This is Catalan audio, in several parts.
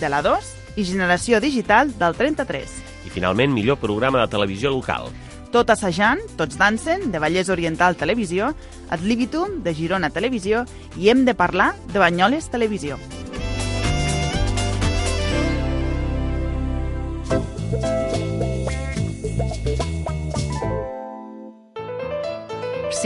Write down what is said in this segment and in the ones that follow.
de la 2 i Generació Digital del 33. I finalment, millor programa de televisió local. Tot assajant, tots dansen, de Vallès Oriental Televisió, Ad Libitum, de Girona Televisió i Hem de parlar, de Banyoles Televisió.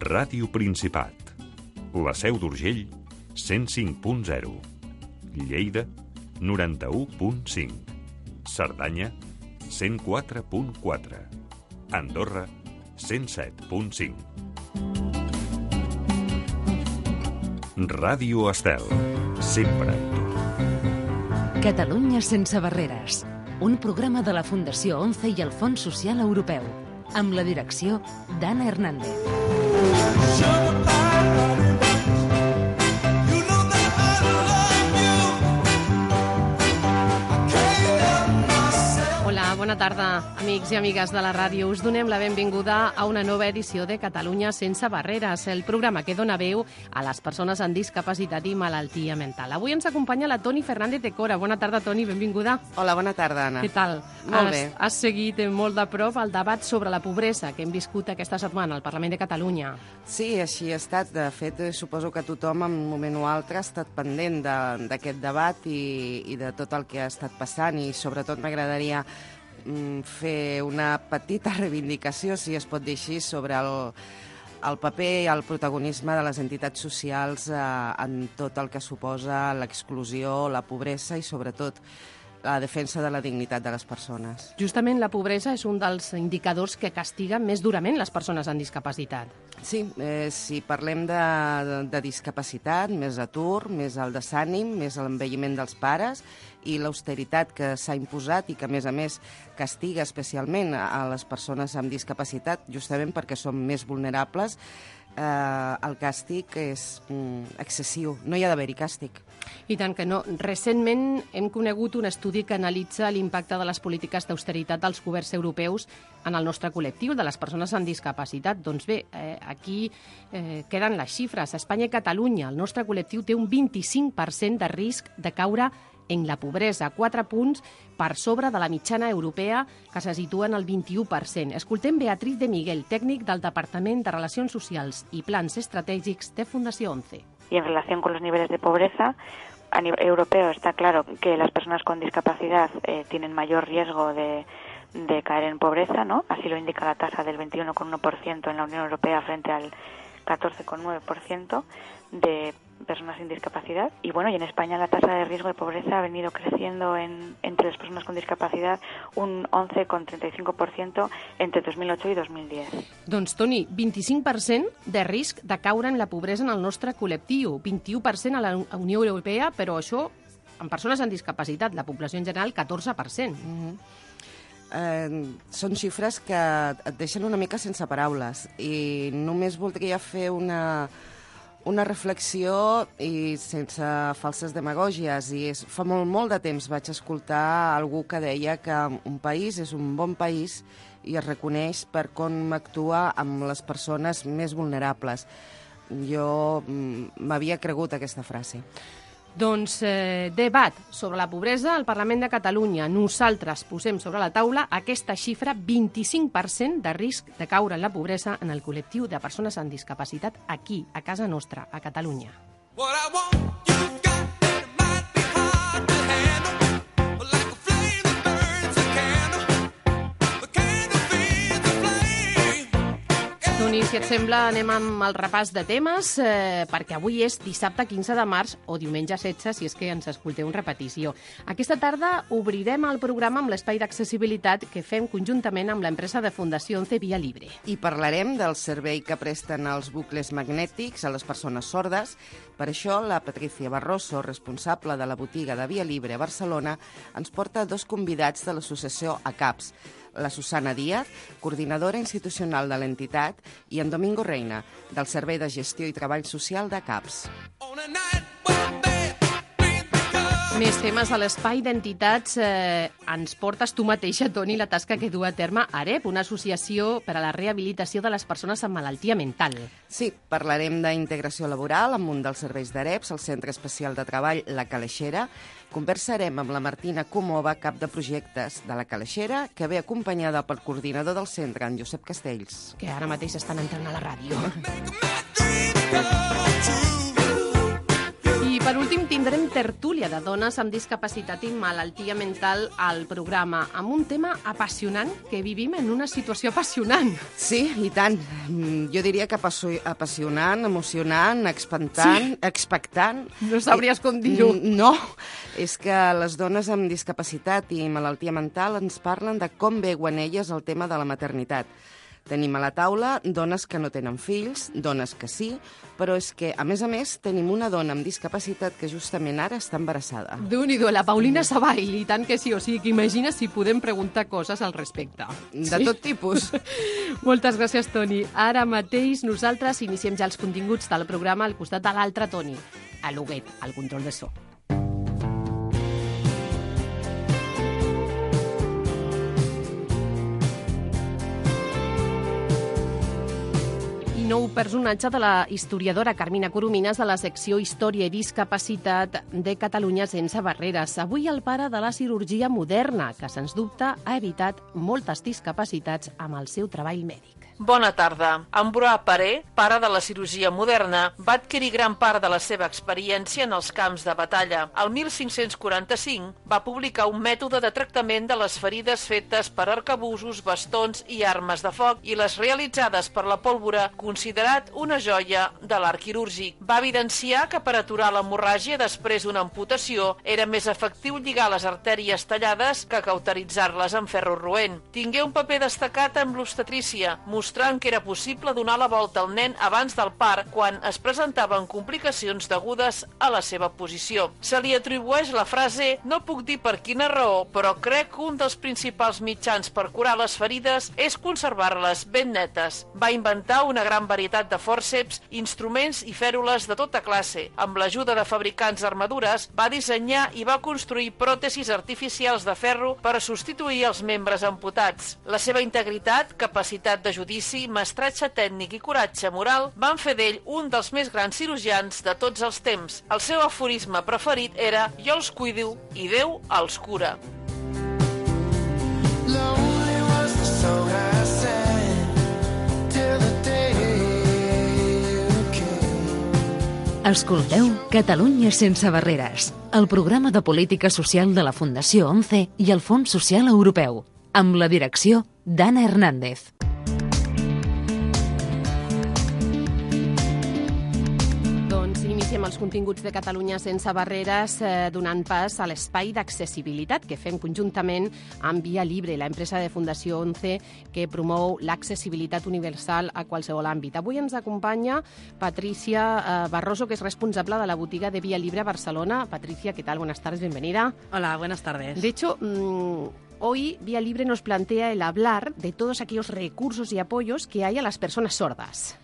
Ràdio Principat. La Seu d'Urgell, 105.0. Lleida, 91.5. Cerdanya, 104.4. Andorra, 107.5. Ràdio Estel. Sempre amb tu. Catalunya sense barreres. Un programa de la Fundació ONCE i el Fons Social Europeu. Amb la direcció d'Anna Hernández. Hola, bona tarda, amics i amigues de la ràdio. Us donem la benvinguda a una nova edició de Catalunya sense barreres, el programa que dona veu a les persones amb discapacitat i malaltia mental. Avui ens acompanya la Toni Fernández de Cora. Bona tarda, Toni, benvinguda. Hola, bona tarda, Anna. Què tal? Molt has, bé. Has seguit molt de prop el debat sobre la pobresa que hem viscut aquesta setmana al Parlament de Catalunya. Sí, així ha estat. De fet, eh, suposo que tothom en un moment o altre ha estat pendent de- d'aquest debat i, i de tot el que ha estat passant i sobretot m'agradaria fer una petita reivindicació, si es pot dir així, sobre el, el paper i el protagonisme de les entitats socials eh, en tot el que suposa l'exclusió, la pobresa i sobretot la defensa de la dignitat de les persones. Justament la pobresa és un dels indicadors que castiga més durament les persones amb discapacitat. Sí, eh, si parlem de, de, de discapacitat, més atur, més el desànim, més l'envelliment dels pares i l'austeritat que s'ha imposat i que, a més a més, castiga especialment a les persones amb discapacitat, justament perquè són més vulnerables, eh, el càstig és mm, excessiu. No hi ha d'haver-hi càstig. I tant que no. Recentment hem conegut un estudi que analitza l'impacte de les polítiques d'austeritat dels governs europeus en el nostre col·lectiu, de les persones amb discapacitat. Doncs bé, eh, aquí eh, queden les xifres. A Espanya i Catalunya, el nostre col·lectiu té un 25% de risc de caure en la pobresa, 4 punts per sobre de la mitjana europea, que se situa en el 21%. Escoltem Beatriz de Miguel, tècnic del Departament de Relacions Socials i Plans Estratègics de Fundació 11. Y en relación con los niveles de pobreza, a nivel europeo está claro que las personas con discapacidad eh, tienen mayor riesgo de, de caer en pobreza, ¿no? Así lo indica la tasa del 21,1% en la Unión Europea frente al 14,9% de personas sin discapacidad. Y bueno, y en España la tasa de riesgo de pobreza ha venido creciendo en, entre las personas con discapacidad un 11,35% entre 2008 i 2010. Doncs, Toni, 25% de risc de caure en la pobresa en el nostre col·lectiu, 21% a la Unió Europea, però això en persones amb discapacitat, la població en general, 14%. Mm -hmm. eh, són xifres que et deixen una mica sense paraules i només voldria fer una, una reflexió i sense falses demagògies. I és, fa molt, molt de temps vaig escoltar algú que deia que un país és un bon país i es reconeix per com actua amb les persones més vulnerables. Jo mm, m'havia cregut aquesta frase. Doncs eh, debat sobre la pobresa al Parlament de Catalunya. Nosaltres posem sobre la taula aquesta xifra 25% de risc de caure en la pobresa en el col·lectiu de persones amb discapacitat aquí, a casa nostra, a Catalunya. What I want, you Toni, si et sembla, anem amb el repàs de temes, eh, perquè avui és dissabte 15 de març o diumenge 16, si és que ens escolteu en repetició. Aquesta tarda obrirem el programa amb l'espai d'accessibilitat que fem conjuntament amb l'empresa de Fundació 11 Via Libre. I parlarem del servei que presten els bucles magnètics a les persones sordes. Per això, la Patricia Barroso, responsable de la botiga de Via Libre a Barcelona, ens porta dos convidats de l'associació ACAPS, la Susana Díaz, coordinadora institucional de l'entitat, i en Domingo Reina, del Servei de Gestió i Treball Social d'ACAPS. On a night Més temes a l'espai d'entitats. Eh, ens portes tu mateixa, Toni, la tasca que du a terme AREP, una associació per a la rehabilitació de les persones amb malaltia mental. Sí, parlarem d'integració laboral amb un dels serveis d'AREPS, el Centre Especial de Treball La Caleixera. Conversarem amb la Martina Comova, cap de projectes de La Caleixera, que ve acompanyada pel coordinador del centre, en Josep Castells. que ara mateix estan entrant a la ràdio. I per últim tindrem tertúlia de dones amb discapacitat i malaltia mental al programa, amb un tema apassionant que vivim en una situació apassionant. Sí, i tant. Mm, Jo diria que apassionant, emocionant, expantant, sí. expectant. No sabries com dir-ho. Mm, No, és que les dones amb discapacitat i malaltia mental ens parlen de com veuen elles el tema de la maternitat. Tenim a la taula dones que no tenen fills, dones que sí, però és que, a més a més, tenim una dona amb discapacitat que justament ara està embarassada. déu nhi la Paulina Sabail, i tant que sí, o sigui que imagina si podem preguntar coses al respecte. De tot tipus. Moltes gràcies, Toni. Ara mateix nosaltres iniciem ja els continguts del programa al costat de l'altre Toni, a l'Huguet, al control de so. Nou personatge de la historiadora Carmina Coromines de la secció Història i Discapacitat de Catalunya sense barreres. Avui el pare de la cirurgia moderna, que sens dubte ha evitat moltes discapacitats amb el seu treball mèdic. Bona tarda. Ambroà Paré, pare de la cirurgia moderna, va adquirir gran part de la seva experiència en els camps de batalla. El 1545 va publicar un mètode de tractament de les ferides fetes per arcabusos, bastons i armes de foc i les realitzades per la pólvora, considerat una joia de l'art quirúrgic. Va evidenciar que per aturar l'hemorràgia després d'una amputació era més efectiu lligar les artèries tallades que cauteritzar-les amb ferro roent. Tingué un paper destacat amb l'obstetrícia, mostrant que era possible donar la volta al nen abans del part quan es presentaven complicacions degudes a la seva posició. Se li atribueix la frase «No puc dir per quina raó, però crec que un dels principals mitjans per curar les ferides és conservar-les ben netes». Va inventar una gran varietat de fòrceps, instruments i fèrules de tota classe. Amb l'ajuda de fabricants d'armadures, va dissenyar i va construir pròtesis artificials de ferro per substituir els membres amputats. La seva integritat, capacitat de judici, mestratge tècnic i coratge moral van fer d'ell un dels més grans cirurgians de tots els temps. El seu aforisme preferit era «Jo els cuido i Déu els cura». Lonely was the song I sang till the day you came. Escolteu Catalunya sense barreres, el programa de política social de la Fundació 11 i el Fons Social Europeu, amb la direcció d'Anna Hernández. Iniciem els continguts de Catalunya sense barreres eh, donant pas a l'espai d'accessibilitat que fem conjuntament amb Via Libre, la empresa de Fundació 11 que promou l'accessibilitat universal a qualsevol àmbit. Avui ens acompanya Patricia eh, Barroso, que és responsable de la botiga de Via Libre a Barcelona. Patricia, ¿qué tal? Buenas tardes, bienvenida. Hola, buenas tardes. De hecho, mm, hoy Vía Libre nos plantea el hablar de todos aquellos recursos y apoyos que hay a las personas sordas.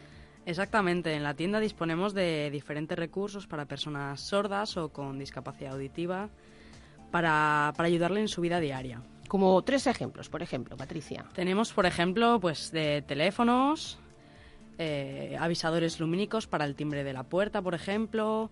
Exactamente, en la tienda disponemos de diferentes recursos para personas sordas o con discapacidad auditiva para, para ayudarle en su vida diaria. Como tres ejemplos, por ejemplo, Patricia. Tenemos, por ejemplo, pues de teléfonos, eh, avisadores lumínicos para el timbre de la puerta, por ejemplo,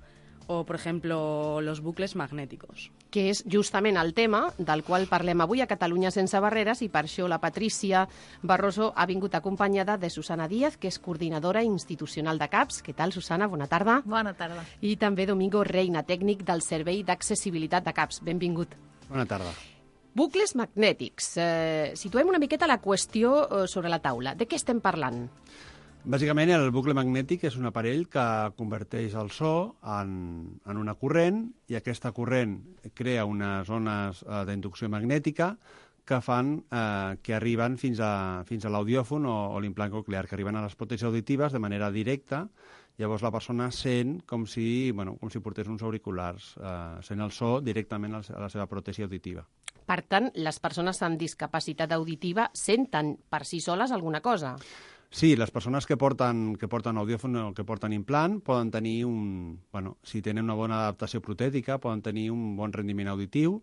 o, por ejemplo, los bucles magnéticos. que és justament el tema del qual parlem avui a Catalunya sense barreres i per això la Patrícia Barroso ha vingut acompanyada de Susana Díaz, que és coordinadora institucional de CAPS. Què tal, Susana? Bona tarda. Bona tarda. I també Domingo Reina, tècnic del Servei d'Accessibilitat de CAPS. Benvingut. Bona tarda. Bucles magnètics. Eh, situem una miqueta la qüestió eh, sobre la taula. De què estem parlant? Bàsicament, el bucle magnètic és un aparell que converteix el so en, en una corrent i aquesta corrent crea unes ones eh, d'inducció magnètica que fan eh, que arriben fins a, fins a l'audiòfon o, o l'implant coclear, que arriben a les pròtesis auditives de manera directa. Llavors la persona sent com si, bueno, com si portés uns auriculars, eh, sent el so directament a la seva pròtesi auditiva. Per tant, les persones amb discapacitat auditiva senten per si soles alguna cosa. Sí, les persones que porten, que porten audiòfon o que porten implant poden tenir un... Bueno, si tenen una bona adaptació protètica, poden tenir un bon rendiment auditiu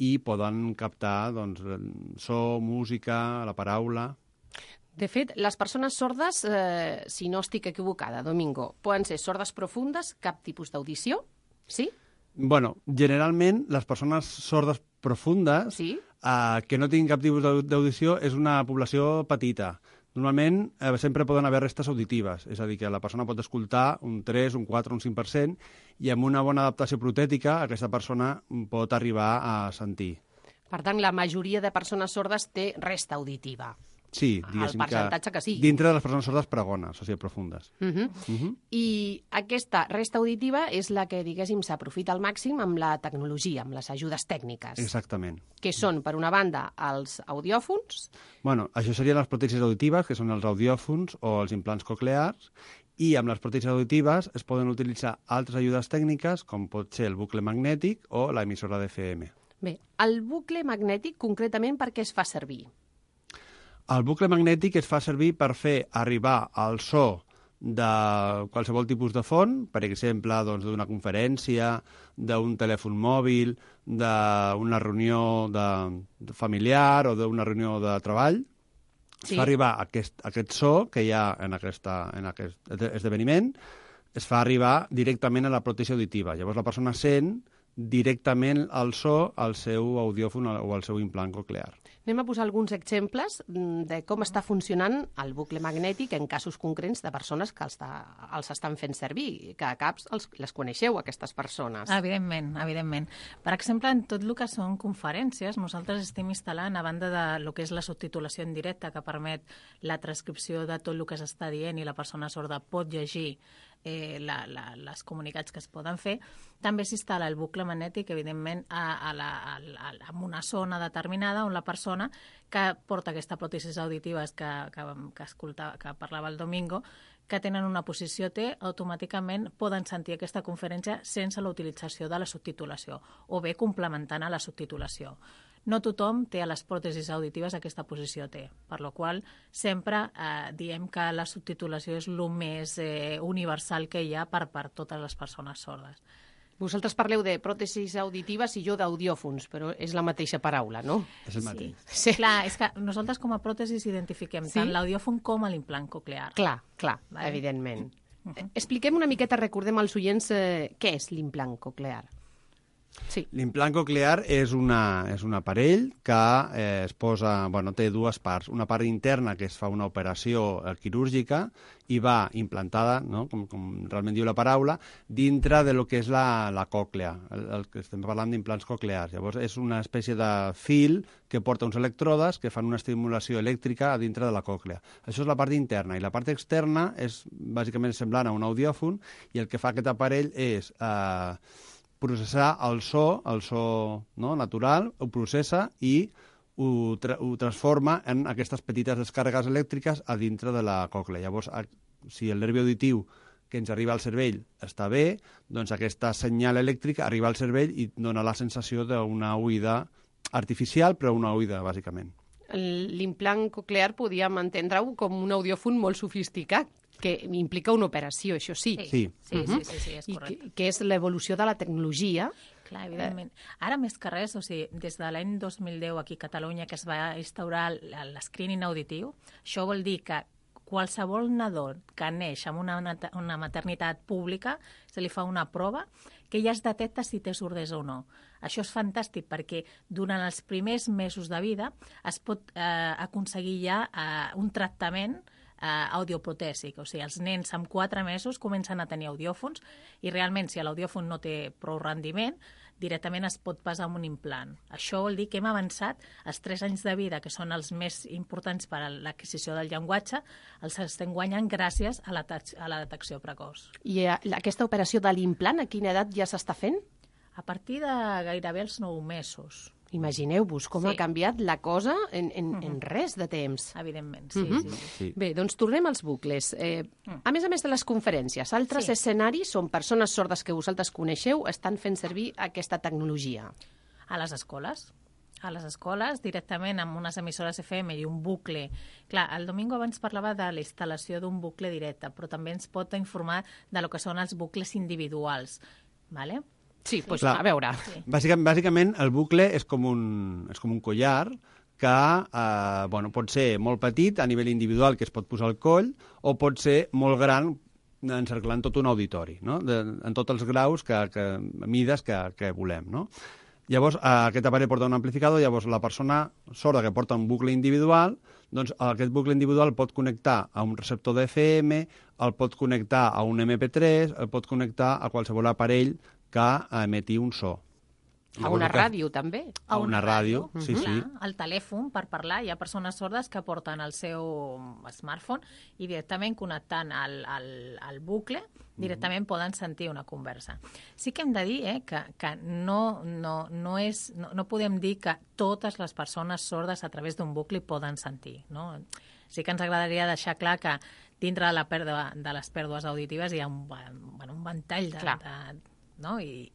i poden captar doncs, so, música, la paraula... De fet, les persones sordes, eh, si no estic equivocada, Domingo, poden ser sordes profundes, cap tipus d'audició, sí? Bueno, generalment, les persones sordes profundes sí? eh, que no tinguin cap tipus d'au- d'audició és una població petita. Normalment eh, sempre poden haver restes auditives, és a dir, que la persona pot escoltar un 3, un 4, un 5%, i amb una bona adaptació protètica aquesta persona pot arribar a sentir. Per tant, la majoria de persones sordes té resta auditiva. Sí, El diguéssim percentatge que sí. Dintre de les persones sordes pregones, o sigui, profundes. Uh -huh. Uh -huh. I aquesta resta auditiva és la que, diguéssim, s'aprofita al màxim amb la tecnologia, amb les ajudes tècniques, Exactament. que són, per una banda, els audiòfons, Bueno, això serien les pròtesis auditives, que són els audiòfons o els implants coclears, i amb les pròtesis auditives es poden utilitzar altres ajudes tècniques, com pot ser el bucle magnètic o l'emissora d'FM. Bé, el bucle magnètic, concretament, per què es fa servir? El bucle magnètic es fa servir per fer arribar el so de qualsevol tipus de font, per exemple, doncs, d'una conferència, d'un telèfon mòbil, d'una reunió de, de familiar o d'una reunió de treball, Sí. es fa arribar aquest, aquest so que hi ha en, aquesta, en aquest esdeveniment, es fa arribar directament a la pròtesi auditiva. Llavors la persona sent directament el so al seu audiòfon o al seu implant coclear. Anem a posar alguns exemples mm, de com està funcionant el bucle magnètic en casos concrets de persones que els, està, els estan fent servir, que a caps els, les coneixeu, aquestes persones. Evidentment, evidentment. Per exemple, en tot el que són conferències, nosaltres estem instal·lant, a banda de lo que és la subtitulació en directe, que permet la transcripció de tot el que s'està dient i la persona sorda pot llegir eh, la, la, les comunicats que es poden fer, també s'instal·la el bucle magnètic, evidentment, a, a la, a, a, en una zona determinada on la persona que porta aquesta pròtesis auditives que, que, que, escolta, que parlava el Domingo, que tenen una posició T, automàticament poden sentir aquesta conferència sense la utilització de la subtitulació o bé complementant a la subtitulació. No tothom té a les pròtesis auditives aquesta posició T, per la qual sempre eh, diem que la subtitulació és el més eh, universal que hi ha per, per totes les persones sordes. Vosaltres parleu de pròtesis auditives i jo d'audiòfons, però és la mateixa paraula, no? És el mateix. Sí. Clar, és que nosaltres com a pròtesis identifiquem Sí? tant l'audiòfon com l'implant coclear. Clar, clar, Vale. evidentment. Eh, Expliquem una miqueta, recordem als oients, eh, què és l'implant coclear. Sí. L'implant coclear és, una, és un aparell que eh, es posa, bueno, té dues parts. Una part interna que es fa una operació eh, quirúrgica i va implantada, no? com, com realment diu la paraula, dintre de lo que és la, la còclea. El, el que estem parlant d'implants coclears. Llavors és una espècie de fil que porta uns electrodes que fan una estimulació elèctrica a dintre de la còclea. Això és la part interna. I la part externa és bàsicament semblant a un audiòfon i el que fa aquest aparell és... Eh, processar el so, el so no, natural, ho processa i ho, tra ho transforma en aquestes petites descàrregues elèctriques a dintre de la còclea. Llavors, si el nervi auditiu que ens arriba al cervell està bé, doncs aquesta senyal elèctrica arriba al cervell i dona la sensació d'una oïda artificial, però una oïda, bàsicament. L'implant coclear podíem entendre-ho com un audiòfon molt sofisticat, que implica una operació, això sí. Sí. Sí, Mhm. sí, sí, sí, és I correcte. que, que és l'evolució de la tecnologia. Clar, evidentment. Ara, més que res, o sigui, des de l'any 2010 aquí a Catalunya que es va instaurar l'escreening auditiu, això vol dir que qualsevol nadó que neix amb una, una maternitat pública se li fa una prova que ja es detecta si té sordesa o no. Això és fantàstic perquè durant els primers mesos de vida es pot eh, aconseguir ja eh, un tractament eh, audioprotèsic, o sigui, els nens amb 4 mesos comencen a tenir audiòfons i realment si l'audiòfon no té prou rendiment, directament es pot passar amb un implant. Això vol dir que hem avançat els 3 anys de vida, que són els més importants per a l'adquisició del llenguatge, els estem guanyant gràcies a la, a la detecció precoç. I eh, aquesta operació de l'implant, a quina edat ja s'està fent? A partir de gairebé els 9 mesos. Imagineu-vos com Sí. ha canviat la cosa en, en, en res de temps. Evidentment, sí, Mhm. sí, sí. Sí. Bé, doncs tornem als bucles. Eh, a més a més de les conferències, altres Sí. escenaris on persones sordes que vosaltres coneixeu estan fent servir aquesta tecnologia. A les escoles. A les escoles, directament amb unes emissores FM i un bucle. Clar, el Domingo abans parlava de la instal·lació d'un bucle directe, però també ens pot informar de lo que són els bucles individuals. Vale? Sí, doncs Clar. a veure. Sí. Bàsicament, bàsicament, el bucle és com un, és com un collar que eh, bueno, pot ser molt petit a nivell individual, que es pot posar al coll, o pot ser molt gran encerclant tot un auditori, no? de, en tots els graus, que, que, mides que, que volem. No? Llavors, eh, aquest aparell porta un amplificador, llavors la persona sorda que porta un bucle individual, doncs aquest bucle individual pot connectar a un receptor de FM, el pot connectar a un MP3, el pot connectar a qualsevol aparell que emeti un so. A una ràdio, també. A una ràdio, sí, Clar, sí. al telèfon per parlar. Hi ha persones sordes que porten el seu smartphone i directament connectant al, al, al bucle directament poden sentir una conversa. Sí que hem de dir eh, que, que no, no, no, és, no, no podem dir que totes les persones sordes a través d'un bucle poden sentir. No? Sí que ens agradaria deixar clar que dintre de, la pèrdua, de les pèrdues auditives hi ha un, bueno, un ventall de, Clar. de, no? I,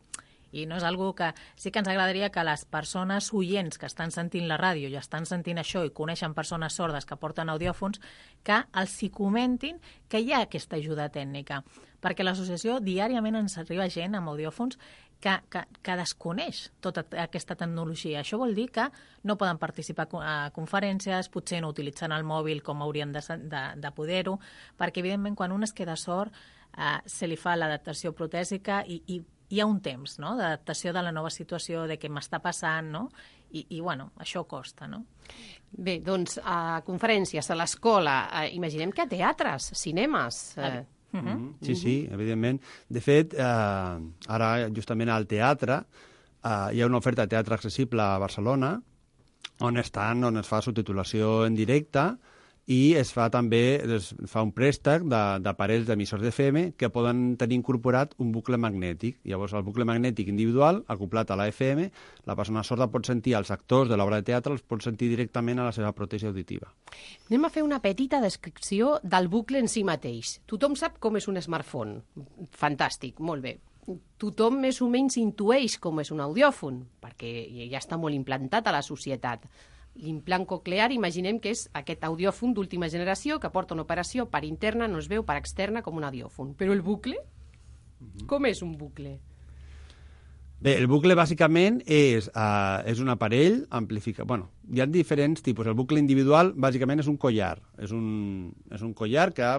i no és algo que... Sí que ens agradaria que les persones oients que estan sentint la ràdio i estan sentint això i coneixen persones sordes que porten audiòfons, que els hi comentin que hi ha aquesta ajuda tècnica. Perquè l'associació diàriament ens arriba gent amb audiòfons que, que, que desconeix tota aquesta tecnologia. Això vol dir que no poden participar a conferències, potser no utilitzen el mòbil com haurien de, de, de poder-ho, perquè evidentment quan un es queda sord eh, se li fa l'adaptació protèsica i, i hi ha un temps no? d'adaptació de la nova situació, de què m'està passant, no? I, I, bueno, això costa, no? Bé, doncs a conferències, a l'escola, eh, imaginem que a teatres, cinemes... Eh, Mhm. Sí, sí, evidentment. De fet, eh, ara justament al teatre eh, hi ha una oferta de teatre accessible a Barcelona on estan, on es fa subtitulació en directe i es fa també es fa un préstec de- d'aparells d'emissors d'FM que poden tenir incorporat un bucle magnètic. Llavors, el bucle magnètic individual, acoplat a la FM, la persona sorda pot sentir els actors de l'obra de teatre, els pot sentir directament a la seva pròtesi auditiva. Anem a fer una petita descripció del bucle en si mateix. Tothom sap com és un smartphone. Fantàstic, molt bé. Tothom més o menys intueix com és un audiòfon, perquè ja està molt implantat a la societat. L'implant coclear, imaginem que és aquest audiòfon d'última generació que porta una operació per interna, no es veu per externa com un audiòfon. Però el bucle? Com és un bucle? Bé, el bucle bàsicament és, uh, és un aparell amplificat. Bueno, hi ha diferents tipus. El bucle individual bàsicament és un collar. És un, és un collar que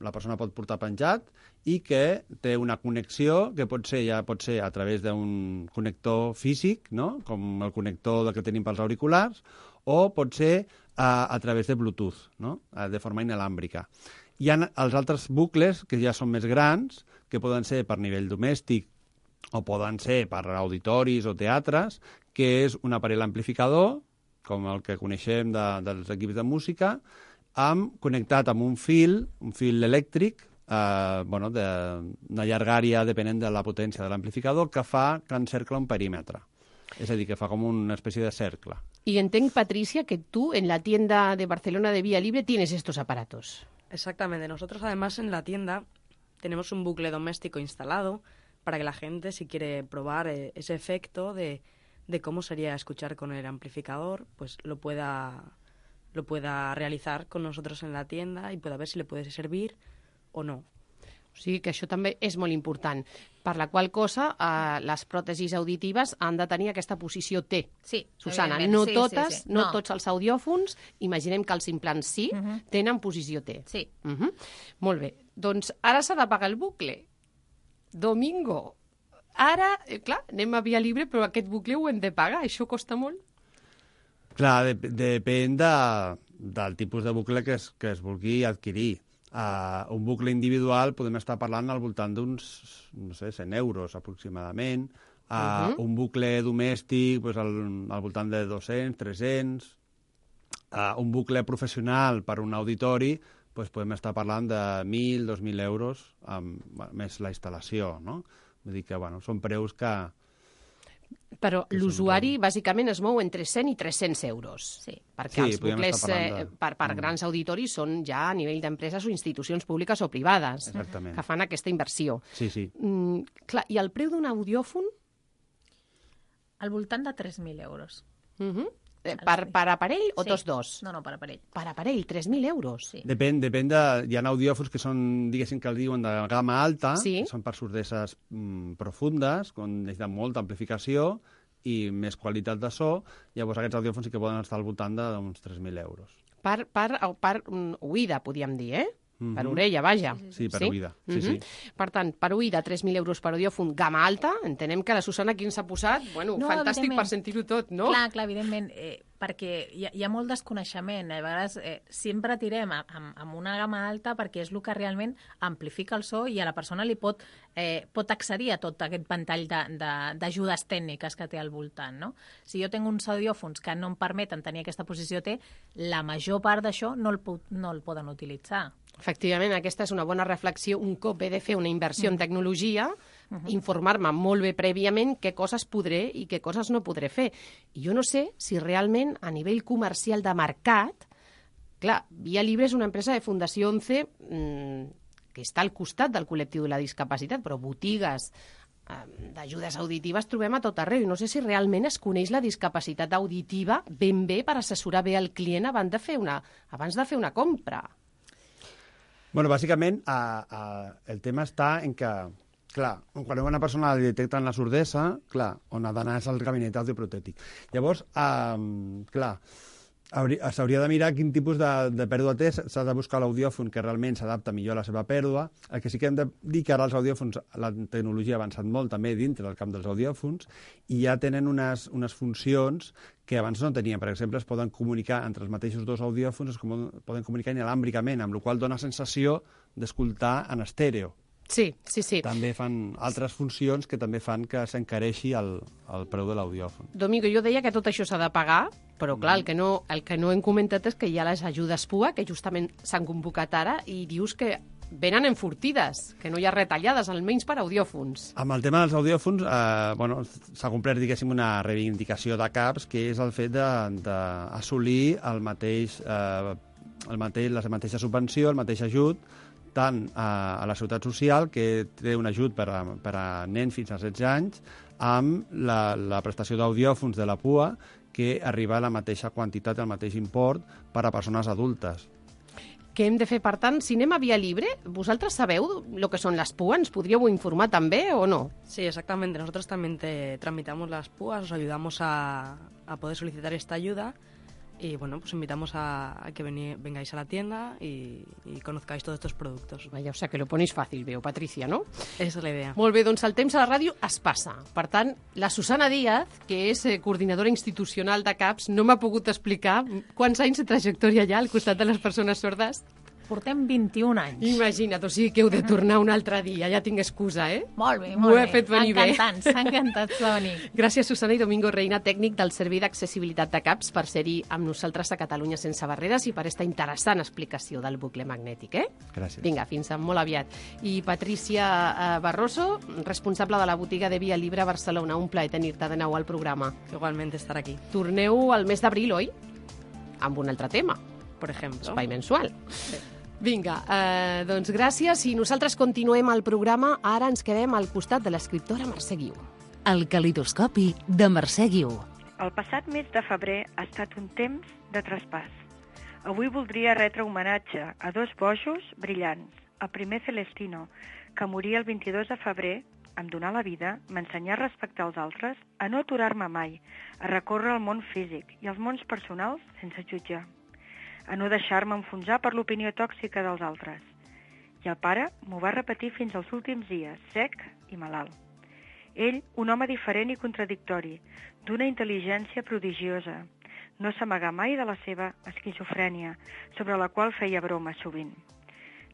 la persona pot portar penjat i que té una connexió que pot ser ja pot ser a través d'un connector físic, no? com el connector del que tenim pels auriculars, o pot ser uh, a través de Bluetooth, no? de forma inalàmbrica. Hi ha els altres bucles que ja són més grans, que poden ser per nivell domèstic o poden ser per auditoris o teatres, que és un aparell amplificador, com el que coneixem de, dels equips de música, amb, connectat amb un fil, un fil elèctric, eh, bueno, d'una llargària depenent de la potència de l'amplificador, que fa que encercla un perímetre. És a dir, que fa com una espècie de cercle. Y entenc, Patricia, que tú en la tienda de Barcelona de Vía Libre tienes estos aparatos. Exactamente. Nosotros además en la tienda tenemos un bucle doméstico instalado para que la gente, si quiere probar eh, ese efecto de, de cómo sería escuchar con el amplificador, pues lo pueda, lo pueda realizar con nosotros en la tienda y pueda ver si le puede servir o no. O sigui que això també és molt important. Per la qual cosa, eh, les pròtesis auditives han de tenir aquesta posició T. Sí, Susana, no sí, totes, sí, sí. no. No. tots els audiòfons, imaginem que els implants sí, Mhm. tenen posició T. Sí. Uh -huh. Molt bé. Doncs ara s'ha de pagar el bucle. Domingo. Ara, eh, clar, anem a via libre, però aquest bucle ho hem de pagar. Això costa molt? Clar, de, depèn de, del tipus de bucle que es, que es vulgui adquirir. Uh, un bucle individual podem estar parlant al voltant d'uns, no sé, 100 euros aproximadament. Uh, Mhm. Un bucle domèstic pues, al, al voltant de 200, 300. Uh, un bucle professional per un auditori pues, podem estar parlant de 1.000, 2.000 euros, amb, més la instal·lació, no? Vull dir que, bueno, són preus que... Però l'usuari, bàsicament, es mou entre 100 i 300 euros. Sí. Perquè Sí, els bucles eh, de- per, per Mm. grans auditoris són ja a nivell d'empreses o institucions públiques o privades Exactament. que fan aquesta inversió. Sí, sí. Mm, clar, I el preu d'un audiòfon Al voltant de 3.000 euros. uh -huh. Eh, per, per aparell o Sí. tots dos? No, no, per aparell. Per aparell, 3.000 euros. Sí. Depèn, depèn de... Hi ha audiòfons que són, diguéssim, que el diuen de gamma alta, Sí. que són per sordeses mm, profundes, on necessiten molta amplificació i més qualitat de so. Llavors, aquests audiòfons sí que poden estar al voltant d'uns 3.000 euros. Per, per, au- per mm, oïda, podríem dir, eh? Per Mhm. orella, vaja. Sí, per oïda. Sí, sí. Per tant, per oïda, 3.000 euros per audiòfon gamma alta. Entenem que la Susana aquí ens ha posat, bueno, No, fantàstic per sentir-ho tot, no? Clar, clar, evidentment, eh, perquè hi ha, hi ha molt desconeixement. A vegades eh, sempre tirem amb, amb una gamma alta perquè és el que realment amplifica el so i a la persona li pot, eh, pot accedir a tot aquest ventall de- de- d'ajudes tècniques que té al voltant. No? Si jo tinc uns audiòfons que no em permeten tenir aquesta posició T, la major part d'això no, el, pu- no el poden utilitzar. Efectivament, aquesta és una bona reflexió. Un cop he de fer una inversió Mm. en tecnologia, informar-me molt bé prèviament què coses podré i què coses no podré fer. I jo no sé si realment a nivell comercial de mercat, clar, Via Libre és una empresa de Fundació 11 mm, que està al costat del col·lectiu de la discapacitat, però botigues d'ajudes auditives trobem a tot arreu i no sé si realment es coneix la discapacitat auditiva ben bé per assessorar bé el client abans de fer una, abans de fer una compra. Bueno, bàsicament, a, a, el tema està en que, clar, quan una persona detecten la sordesa, clar, on ha d'anar és al gabinet audioprotètic. Llavors, um, clar, hauri- s'hauria de mirar quin tipus de, de pèrdua té, s'ha de buscar l'audiòfon que realment s'adapta millor a la seva pèrdua. El que sí que hem de dir que ara els audiòfons, la tecnologia ha avançat molt també dintre del camp dels audiòfons i ja tenen unes, unes funcions que abans no tenien. Per exemple, es poden comunicar entre els mateixos dos audiòfons, es poden comunicar inalàmbricament, amb la qual dona sensació d'escoltar en estèreo. Sí, sí, sí. També fan altres funcions que també fan que s'encareixi el, el preu de l'audiòfon. Domingo, jo deia que tot això s'ha de pagar, però clar, el que, no, el que no hem comentat és que hi ha les ajudes PUA, que justament s'han convocat ara, i dius que venen enfortides, que no hi ha retallades, almenys per audiòfons. Amb el tema dels audiòfons, eh, bueno, s'ha complert, diguéssim, una reivindicació de CAPS, que és el fet d'assolir el mateix, eh, el mateix, la mateixa subvenció, el mateix ajut, tant a, a la Ciutat Social, que té un ajut per a, per a nens fins a 16 anys, amb la, la prestació d'audiòfons de la PUA, que arriba a la mateixa quantitat, al mateix import, per a persones adultes. Què hem de fer, per tant, si anem a via libre? Vosaltres sabeu el que són les PUA? Ens podríeu informar també o no? Sí, exactamente. Nosotros también te tramitamos las púas, os ayudamos a, a poder solicitar esta ayuda y bueno, pues invitamos a, a que veni- vengáis a la tienda y, y conozcáis todos estos productos. Vaya, o sea que lo ponéis fàcil, veu, Patricia, no? Esa es la idea. Molt bé, doncs el temps a la ràdio es passa. Per tant, la Susana Díaz, que és eh, coordinadora institucional de CAPS, no m'ha pogut explicar quants anys de trajectòria hi ha al costat de les persones sordes. Portem 21 anys. Imagina't, o sigui que heu de tornar un altre dia, ja tinc excusa, eh? Molt bé, M'ho molt he bé. fet venir bé. Encantats, encantats de venir. Gràcies, Susana i Domingo Reina, tècnic del Servei d'Accessibilitat de CAPS, per ser-hi amb nosaltres a Catalunya sense barreres i per aquesta interessant explicació del bucle magnètic, eh? Gràcies. Vinga, fins a molt aviat. I Patricia eh, Barroso, responsable de la botiga de Via Libre a Barcelona. Un plaer tenir-te de nou al programa. Igualmente estar aquí. Torneu al mes d'abril, oi? Amb un altre tema. Por ejemplo. Espai mensual. Vinga, eh, doncs gràcies i nosaltres continuem el programa. Ara ens quedem al costat de l'escriptora Mercè Guiu. El calidoscopi de Mercè Guiu. El passat mes de febrer ha estat un temps de traspàs. Avui voldria retre homenatge a dos bojos brillants. El primer Celestino, que morir el 22 de febrer em donà la vida, m'ensenyà a respectar els altres, a no aturar-me mai, a recórrer al món físic i als mons personals sense jutjar, a no deixar-me enfonsar per l'opinió tòxica dels altres. I el pare m'ho va repetir fins als últims dies, sec i malalt. Ell, un home diferent i contradictori, d'una intel·ligència prodigiosa, no s'amagà mai de la seva esquizofrènia, sobre la qual feia broma sovint.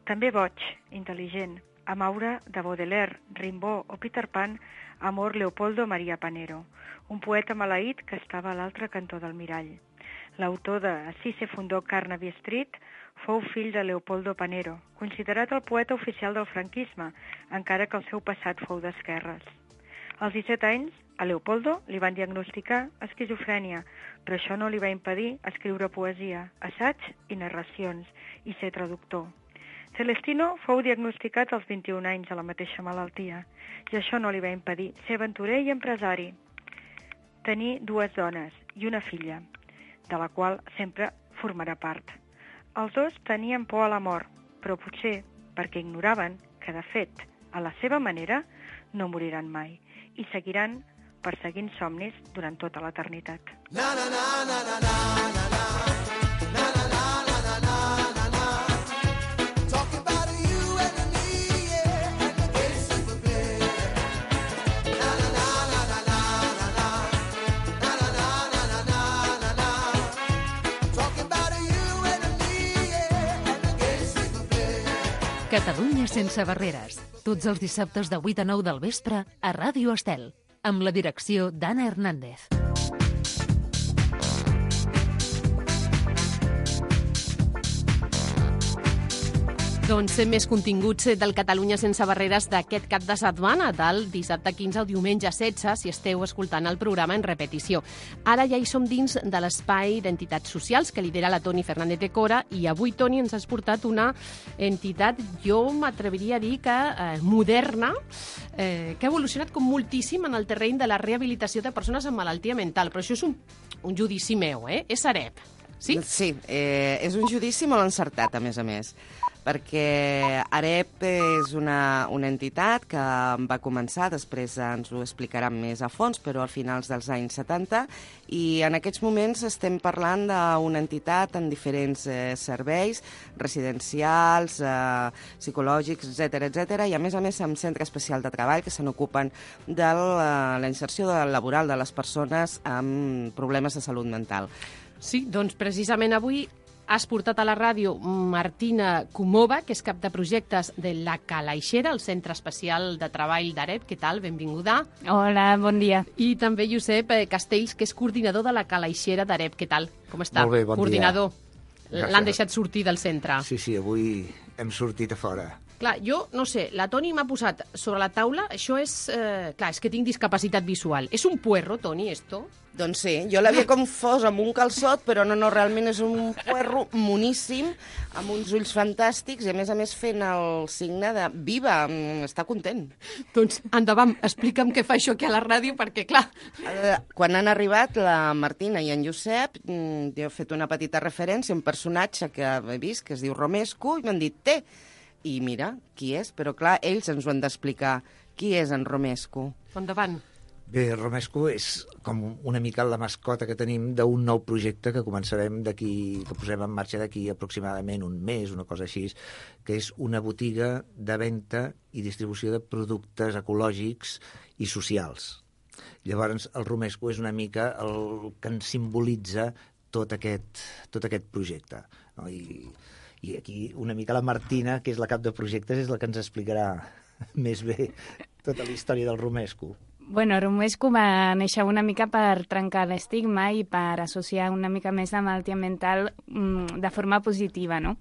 També boig, intel·ligent, a Maura de Baudelaire, Rimbaud o Peter Pan, amor Leopoldo Maria Panero, un poeta maleït que estava a l'altre cantó del mirall. L'autor de Así se fundó Carnaby Street fou fill de Leopoldo Panero, considerat el poeta oficial del franquisme, encara que el seu passat fou d'esquerres. Als 17 anys, a Leopoldo li van diagnosticar esquizofrènia, però això no li va impedir escriure poesia, assaig i narracions, i ser traductor. Celestino fou diagnosticat als 21 anys a la mateixa malaltia, i això no li va impedir ser aventurer i empresari. Tenir dues dones i una filla, de la qual sempre formarà part. Els dos tenien por a la mort, però potser perquè ignoraven que, de fet, a la seva manera, no moriran mai i seguiran perseguint somnis durant tota l'eternitat. Catalunya sense barreres. Tots els dissabtes de 8 a 9 del vespre a Ràdio Estel. Amb la direcció d'Anna Hernández. Doncs fem més continguts del Catalunya sense barreres d'aquest cap de setmana, del dissabte 15 al diumenge 16, si esteu escoltant el programa en repetició. Ara ja hi som dins de l'espai d'entitats socials que lidera la Toni Fernández de Cora i avui, Toni, ens has portat una entitat, jo m'atreviria a dir que eh, moderna, eh, que ha evolucionat com moltíssim en el terreny de la rehabilitació de persones amb malaltia mental. Però això és un, un judici meu, eh? És Sareb. Sí? Sí, eh, és un judici molt encertat, a més a més, perquè AREP és una, una entitat que va començar, després ens ho explicaran més a fons, però al finals dels anys 70, i en aquests moments estem parlant d'una entitat en diferents eh, serveis residencials, eh, psicològics, etc etc i a més a més amb centre especial de treball que se n'ocupen de la, la inserció laboral de les persones amb problemes de salut mental. Sí, doncs precisament avui has portat a la ràdio Martina Comova, que és cap de projectes de La Calaixera, el Centre Especial de Treball d'Arep. Què tal? Benvinguda. Hola, bon dia. I també Josep eh, Castells, que és coordinador de La Calaixera d'Arep. Què tal? Com està? Molt bé, bon dia. coordinador. L'han deixat sortir del centre. Sí, sí, avui hem sortit a fora. Clar, jo, no sé, la Toni m'ha posat sobre la taula, això és... Eh, clar, és que tinc discapacitat visual. És un puerro, Toni, esto? Doncs sí, jo l'havia confós amb un calçot, però no, no, realment és un puerro moníssim, amb uns ulls fantàstics i a més a més fent el signe de viva, mm, està content. Doncs endavant, explica'm què fa això aquí a la ràdio, perquè clar... Eh, Quan han arribat la Martina i en Josep, mm, jo he fet una petita referència a un personatge que he vist, que es diu Romesco, i m'han dit, té, i mira, qui és? Però clar, ells ens ho han d'explicar. Qui és en Romesco? Endavant. Bé, Romesco és com una mica la mascota que tenim d'un nou projecte que començarem d'aquí, que posem en marxa d'aquí aproximadament un mes, una cosa així, que és una botiga de venda i distribució de productes ecològics i socials. Llavors, el Romesco és una mica el que ens simbolitza tot aquest, tot aquest projecte. No? I, I aquí una mica la Martina, que és la cap de projectes, és la que ens explicarà més bé tota la història del Romesco. Bueno, Romesco va néixer una mica per trencar l'estigma i per associar una mica més la malaltia mental mm, de forma positiva, no?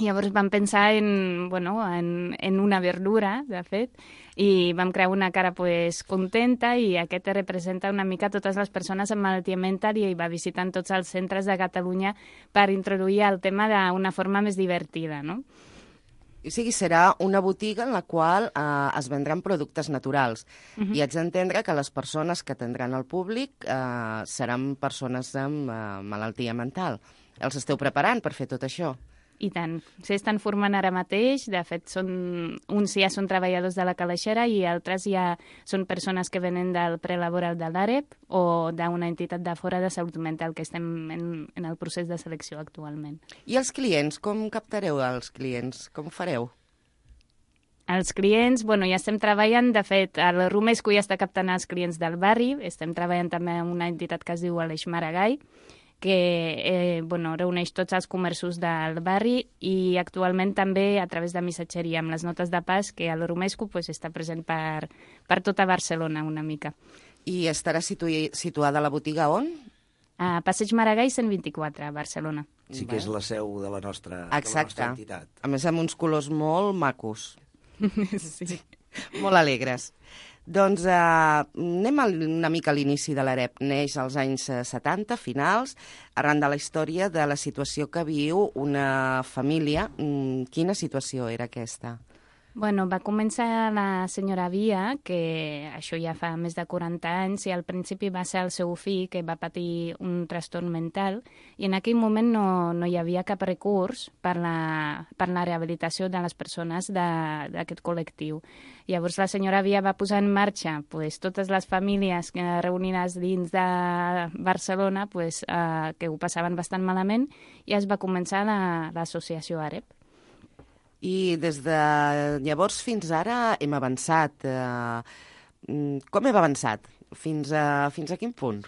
Llavors vam pensar en, bueno, en, en una verdura, de fet, i vam crear una cara pues, contenta i aquest representa una mica totes les persones amb malaltia mental i va visitant tots els centres de Catalunya per introduir el tema d'una forma més divertida, no? O sigui, serà una botiga en la qual eh, es vendran productes naturals. Mhm. I haig d'entendre que les persones que tindran al públic eh, seran persones amb eh, malaltia mental. Els esteu preparant per fer tot això? I tant. S'estan formant ara mateix, de fet, són, uns ja són treballadors de la calaixera i altres ja són persones que venen del prelaboral de l'AREP o d'una entitat de fora de salut mental que estem en, en el procés de selecció actualment. I els clients, com captareu els clients? Com ho fareu? Els clients, bueno, ja estem treballant, de fet, el Romesco ja està captant els clients del barri, estem treballant també amb una entitat que es diu Aleix Maragall, que eh, bueno, reuneix tots els comerços del barri i actualment també a través de missatgeria amb les notes de pas que el Romesco pues, està present per, per tota Barcelona una mica. I estarà situ situada la botiga on? A Passeig Maragall 124, a Barcelona. Sí que és la seu de la nostra, de la Exacte. nostra entitat. A més, amb uns colors molt macos. sí. Molt alegres. Doncs eh, anem al- una mica a l'inici de l'AREP. Neix als anys eh, 70, finals, arran de la història de la situació que viu una família. Mm, Quina situació era aquesta? Bueno, va començar la senyora Via, que això ja fa més de 40 anys, i al principi va ser el seu fill que va patir un trastorn mental, i en aquell moment no, no hi havia cap recurs per la, per la rehabilitació de les persones d'aquest col·lectiu. Llavors la senyora Via va posar en marxa pues, totes les famílies reunides dins de Barcelona pues, eh, que ho passaven bastant malament i es va començar la- l'associació AREP. I des de llavors fins ara hem avançat. Eh, mm, com hem avançat? Fins a, fins a quin punt?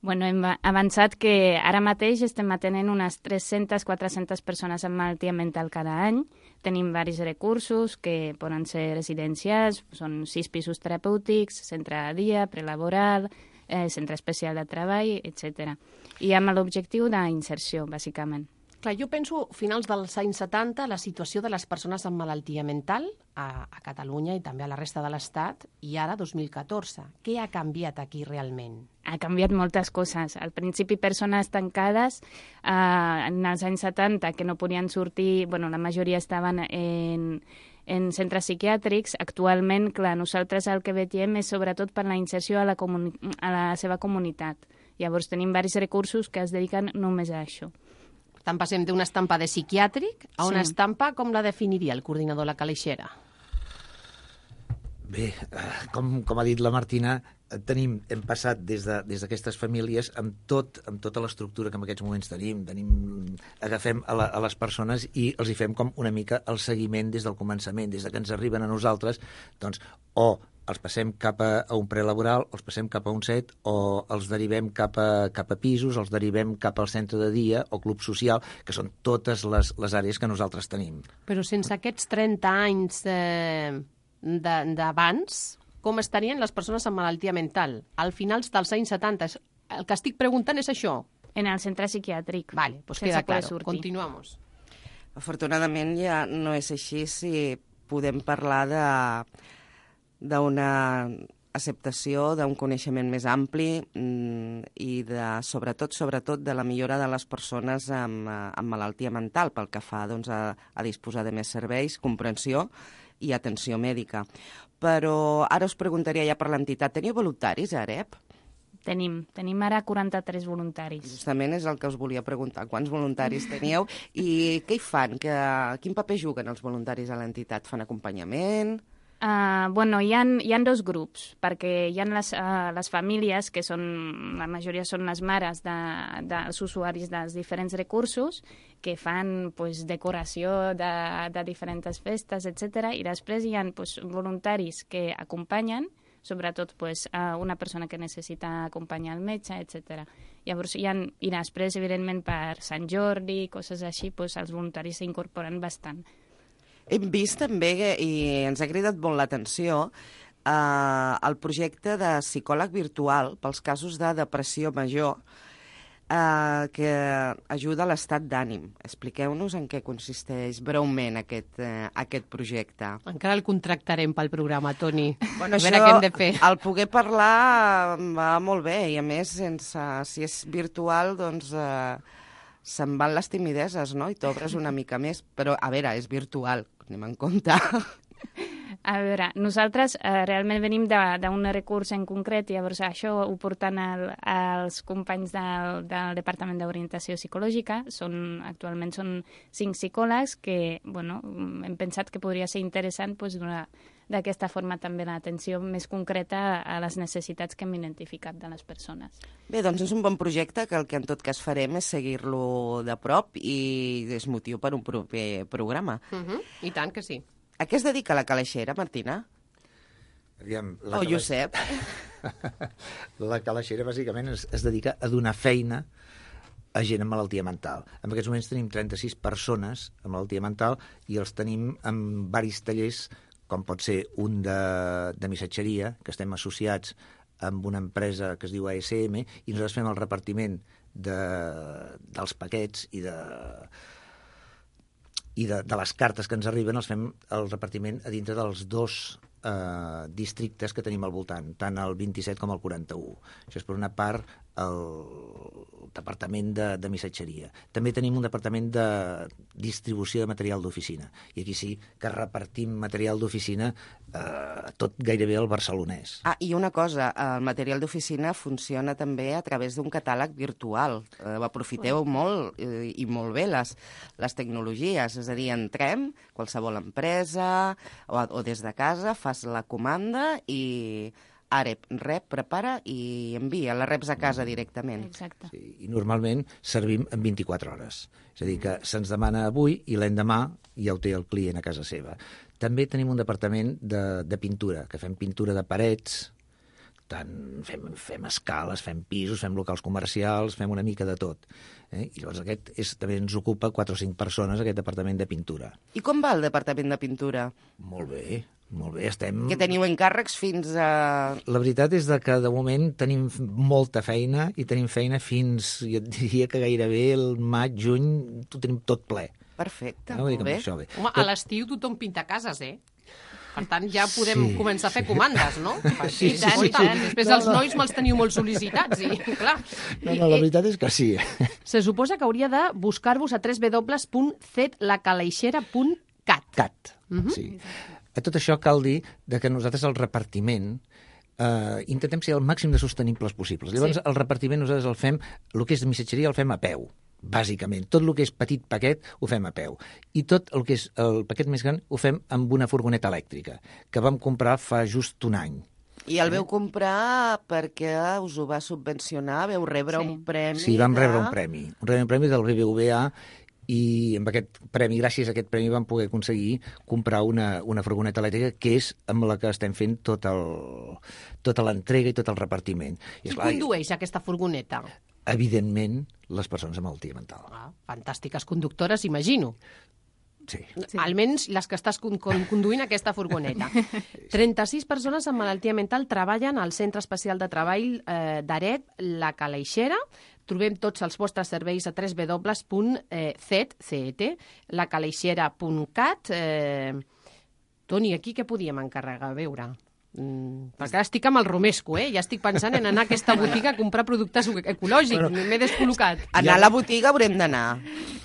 Bueno, hem avançat que ara mateix estem atenent unes 300-400 persones amb malaltia mental cada any. Tenim varis recursos que poden ser residencials, són sis pisos terapèutics, centre de dia, prelaboral, eh, centre especial de treball, etc. I amb l'objectiu d'inserció, bàsicament. Clar, jo penso, finals dels anys 70, la situació de les persones amb malaltia mental a, a Catalunya i també a la resta de l'Estat, i ara 2014. Què ha canviat aquí realment? ha canviat moltes coses. Al principi, persones tancades eh, en els anys 70 que no podien sortir, bueno, la majoria estaven en, en centres psiquiàtrics. Actualment, clar, nosaltres el que vetiem és sobretot per la inserció a la, a la seva comunitat. Llavors, tenim varis recursos que es dediquen només a això. Tant, passem d'una estampa de psiquiàtric a una Sí. estampa, com la definiria el coordinador La Caleixera? Bé, eh, com, com ha dit la Martina, eh, tenim, hem passat des de- des d'aquestes famílies amb, tot, amb tota l'estructura que en aquests moments tenim. tenim agafem a, la, a les persones i els hi fem com una mica el seguiment des del començament, des de que ens arriben a nosaltres, doncs, o els passem cap a, a un prelaboral, els passem cap a un set, o els derivem cap a, cap a pisos, els derivem cap al centre de dia o club social, que són totes les, les àrees que nosaltres tenim. Però sense aquests 30 anys eh, de- d'abans, com estarien les persones amb malaltia mental? Al finals dels anys 70. És- El que estic preguntant és això. En el centre psiquiàtric. Vale, pues Sense queda claro. sortir. Continuamos. Afortunadament ja no és així si podem parlar de d'una acceptació, d'un coneixement més ampli mm, i de, sobretot, sobretot de la millora de les persones amb, eh, amb malaltia mental pel que fa doncs, a, a disposar de més serveis, comprensió i atenció mèdica. Però ara us preguntaria ja per l'entitat, teniu voluntaris, a AREP? Tenim, tenim ara 43 voluntaris. Justament és el que us volia preguntar. Quants voluntaris teníeu i què hi fan? Que, quin paper juguen els voluntaris a l'entitat? Fan acompanyament? Uh, bueno, hi ha, hi ha dos grups, perquè hi ha les, uh, les famílies, que són, la majoria són les mares de, dels usuaris dels diferents recursos, que fan pues, decoració de, de diferents festes, etc. I després hi ha pues, voluntaris que acompanyen, sobretot pues, a una persona que necessita acompanyar el metge, etc. Llavors, hi ha, i després, evidentment, per Sant Jordi, coses així, pues, els voluntaris s'incorporen bastant. Hem vist també, i ens ha cridat molt l'atenció, eh, el projecte de psicòleg virtual pels casos de depressió major, eh, que ajuda a l'estat d'ànim. Expliqueu-nos en què consisteix breument aquest, eh, aquest projecte. Encara el contractarem pel programa, Toni. Bueno, a veure què hem de fer. el poder parlar em va molt bé i a més, sense, si és virtual, doncs eh, se'n van les timideses, no? I t'obres una mica més. Però, a veure, és virtual, anem en compte. A veure, nosaltres eh, realment venim d'un recurs en concret, llavors això ho porten el, els companys del, del Departament d'Orientació Psicològica, són, actualment són cinc psicòlegs que bueno, hem pensat que podria ser interessant pues, donar d'aquesta forma també l'atenció més concreta a les necessitats que hem identificat de les persones. Bé, doncs és un bon projecte que el que en tot cas farem és seguir-lo de prop i és motiu per un proper programa. Uh -huh. I tant que sí. A què es dedica la calaixera, Martina? Aviam, O Josep? la calaixera, bàsicament, es, es dedica a donar feina a gent amb malaltia mental. En aquests moments tenim 36 persones amb malaltia mental i els tenim en varis tallers, com pot ser un de, de missatgeria, que estem associats amb una empresa que es diu ASM, i nosaltres fem el repartiment de, dels paquets i de, i de, de les cartes que ens arriben els fem el repartiment a dintre dels dos eh, districtes que tenim al voltant, tant el 27 com el 41. Això és per una part el departament de, de missatgeria. També tenim un departament de distribució de material d'oficina. I aquí sí que repartim material d'oficina eh, tot gairebé al barcelonès. Ah, i una cosa, el material d'oficina funciona també a través d'un catàleg virtual. Eh, aprofiteu molt eh, i molt bé les, les tecnologies, és a dir, entrem, qualsevol empresa o, o des de casa, fas la comanda i Àrep rep, prepara i envia. La reps a casa directament. Exacte. Sí, I normalment servim en 24 hores. És a dir, que se'ns demana avui i l'endemà ja ho té el client a casa seva. També tenim un departament de, de pintura, que fem pintura de parets, tant fem, fem escales, fem pisos, fem locals comercials, fem una mica de tot. Eh? I llavors aquest és, també ens ocupa 4 o 5 persones, aquest departament de pintura. I com va el departament de pintura? Molt bé, molt bé, estem... Que teniu encàrrecs fins a... La veritat és de que de moment tenim molta feina i tenim feina fins, jo et diria que gairebé el maig, juny, ho tenim tot ple. Perfecte, No, dir molt bé. Això bé. Home, a l'estiu tothom pinta cases, eh? Per tant, ja podem Sí, començar a fer comandes, no? Perquè, Sí, sí, tant, sí, tant. sí. Després No, els no. nois me'ls teniu molt sol·licitats, i clar. No, no, la veritat és que sí. Se suposa que hauria de buscar-vos a www.cetlacalaixera.cat. Cat, Mhm. sí. A tot això cal dir de que nosaltres el repartiment eh, intentem ser el màxim de sostenibles possibles. Llavors, Sí. el repartiment nosaltres el fem, el que és de missatgeria el fem a peu, bàsicament. Tot el que és petit paquet ho fem a peu. I tot el que és el paquet més gran ho fem amb una furgoneta elèctrica, que vam comprar fa just un any. I el veu comprar perquè us ho va subvencionar, veu rebre Sí. un premi Sí, vam de... rebre un premi. Un premi, un premi del BBVA i amb aquest premi, gràcies a aquest premi, vam poder aconseguir comprar una, una furgoneta elèctrica que és amb la que estem fent tot el, tota l'entrega i tot el repartiment. I, Qui esclar, condueix aquesta furgoneta? evidentment, les persones amb malaltia mental. Ah, fantàstiques conductores, imagino. Sí. Sí. Almenys les que estàs con con conduint aquesta furgoneta. 36 persones amb malaltia mental treballen al Centre Especial de Treball eh, d'Aret, La Caleixera. Trobem tots els vostres serveis a www.cet, cet, lacaleixera.cat. Eh, Toni, aquí què podíem encarregar? A veure... Mm, perquè ara estic amb el romesco, eh? Ja estic pensant en anar a aquesta botiga a comprar productes ecològics. Bueno, M'he descol·locat. Anar a la botiga haurem d'anar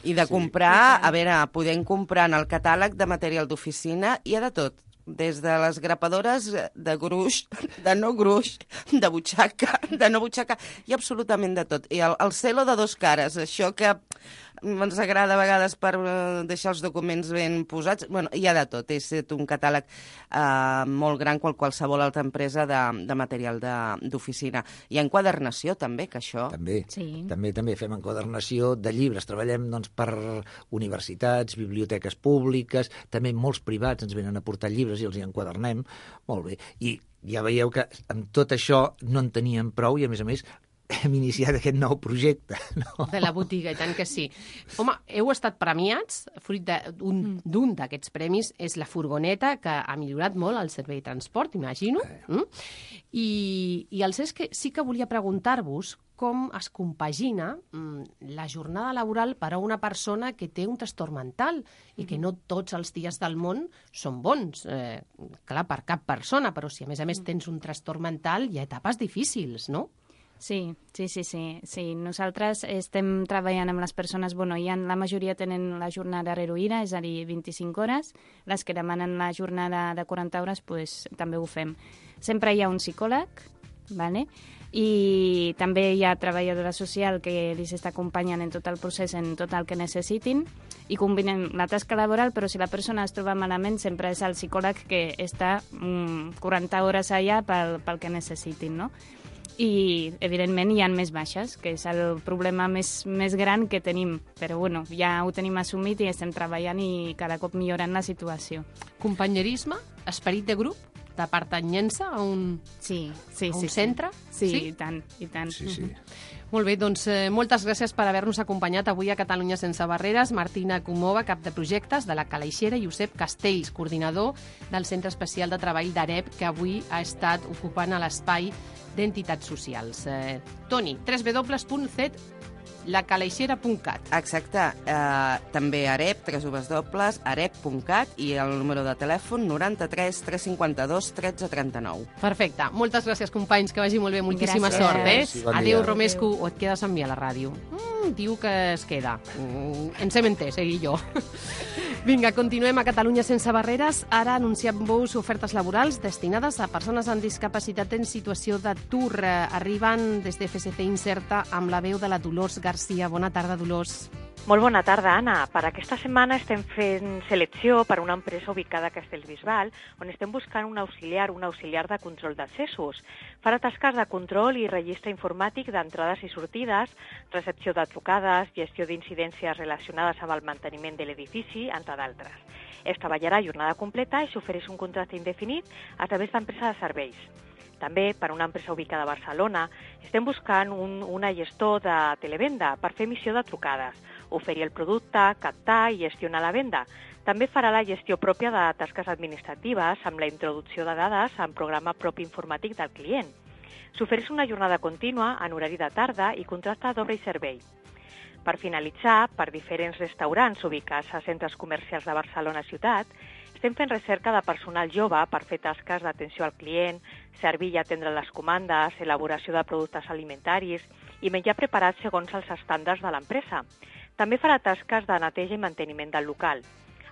i de comprar, a veure, podem comprar en el catàleg de material d'oficina, hi ha de tot, des de les grapadores de gruix, de no gruix, de butxaca, de no butxaca, ha absolutament de tot. I el, el celo de dos cares, això que ens agrada a vegades per eh, deixar els documents ben posats, bueno, hi ha de tot, és un catàleg eh, molt gran qual qualsevol altra empresa de, de material de- d'oficina. Ha enquadernació també, que això... També, Sí. també, també fem enquadernació de llibres. Treballem doncs, per universitats, biblioteques públiques, també molts privats ens venen a portar llibres i els hi enquadernem. Molt bé. I ja veieu que amb tot això no en teníem prou i, a més a més, hem iniciat aquest nou projecte. No? De la botiga, i tant que sí. Home, heu estat premiats, fruit de- d'un d'un d'aquests premis és la furgoneta, que ha millorat molt el servei de transport, imagino. Mm? I, I el és que sí que volia preguntar-vos com es compagina mm, la jornada laboral per a una persona que té un trastorn mental i que no tots els dies del món són bons. Eh, clar, per cap persona, però si a més a més tens un trastorn mental hi ha etapes difícils, no? Sí, sí, sí, sí, sí. Nosaltres estem treballant amb les persones, bueno, ha, la majoria tenen la jornada reduïda, és a dir, 25 hores. Les que demanen la jornada de 40 hores, pues, també ho fem. Sempre hi ha un psicòleg, vale? i també hi ha treballadora social que els està acompanyant en tot el procés, en tot el que necessitin, i combinen la tasca laboral, però si la persona es troba malament, sempre és el psicòleg que està mm, 40 hores allà pel, pel que necessitin, no? I evidentment hi ha més baixes, que és el problema més, més gran que tenim, però bueno, ja ho tenim assumit i estem treballant i cada cop millorant la situació. Companyerisme, esperit de grup, de pertanyença a un, sí, sí, a un sí, sí. centre? Sí, i tant, i tant. Sí, sí. Molt bé, doncs eh, moltes gràcies per haver-nos acompanyat avui a Catalunya sense barreres. Martina Comova, cap de projectes de la Calaixera, i Josep Castells, coordinador del Centre Especial de Treball d'AREP, que avui ha estat ocupant l'espai d'entitats socials. Eh, Toni, www.lacalaixera.cat. Exacte. Eh, també Arep, www.arep.cat i el número de telèfon 93 352 13 39. Perfecte. Moltes gràcies, companys, que vagi molt bé. Moltíssima Gràcies. sort, eh? Sí, bon Adéu, dia. Romesco. O et quedes amb mi a la ràdio? Mm, diu que es queda. Mm, ens hem entès, i jo. Vinga, continuem a Catalunya sense barreres. Ara anunciem-vos ofertes laborals destinades a persones amb discapacitat en situació d'atur. Eh, Arriben des de FSC Incerta amb la veu de la Dolors Garcia. Bona tarda, Dolors. Molt bona tarda, Anna. Per aquesta setmana estem fent selecció per a una empresa ubicada a Castellbisbal, on estem buscant un auxiliar, un auxiliar de control d'accessos. Farà tasques de control i registre informàtic d'entrades i sortides, recepció de trucades, gestió d'incidències relacionades amb el manteniment de l'edifici, entre d'altres. Es treballarà jornada completa i s'ofereix un contracte indefinit a través d'empresa de serveis. També, per una empresa ubicada a Barcelona, estem buscant un, una gestor de televenda per fer emissió de trucades, oferir el producte, captar i gestionar la venda. També farà la gestió pròpia de tasques administratives amb la introducció de dades en programa propi informàtic del client. S'ofereix una jornada contínua en horari de tarda i contracte d'obra i servei. Per finalitzar, per diferents restaurants ubicats a centres comercials de Barcelona ciutat, estem fent recerca de personal jove per fer tasques d'atenció al client, servir i atendre les comandes, elaboració de productes alimentaris i menjar preparat segons els estàndards de l'empresa. També farà tasques de neteja i manteniment del local.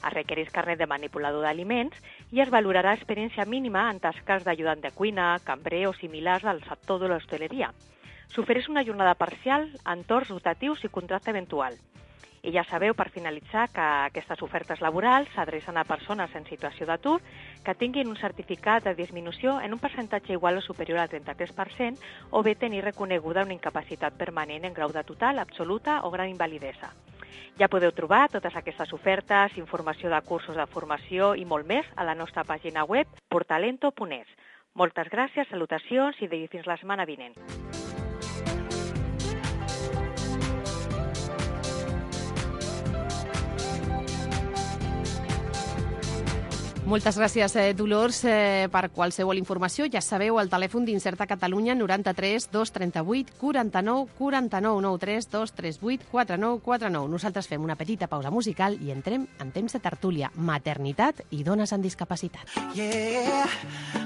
Es requereix carnet de manipulador d'aliments i es valorarà experiència mínima en tasques d'ajudant de cuina, cambrer o similars del sector de l'hostaleria. S'ofereix una jornada parcial, entorns rotatius i contracte eventual. I ja sabeu, per finalitzar, que aquestes ofertes laborals s'adrecen a persones en situació d'atur que tinguin un certificat de disminució en un percentatge igual o superior al 33% o bé tenir reconeguda una incapacitat permanent en grau de total, absoluta o gran invalidesa. Ja podeu trobar totes aquestes ofertes, informació de cursos de formació i molt més a la nostra pàgina web portalento.es. Moltes gràcies, salutacions i fins la setmana vinent. Moltes gràcies, eh, Dolors, eh, per qualsevol informació. Ja sabeu, el telèfon d'Incerta Catalunya 93 238 49 49 93 238 49 49. Nosaltres fem una petita pausa musical i entrem en temps de tertúlia, maternitat i dones amb discapacitat. Yeah,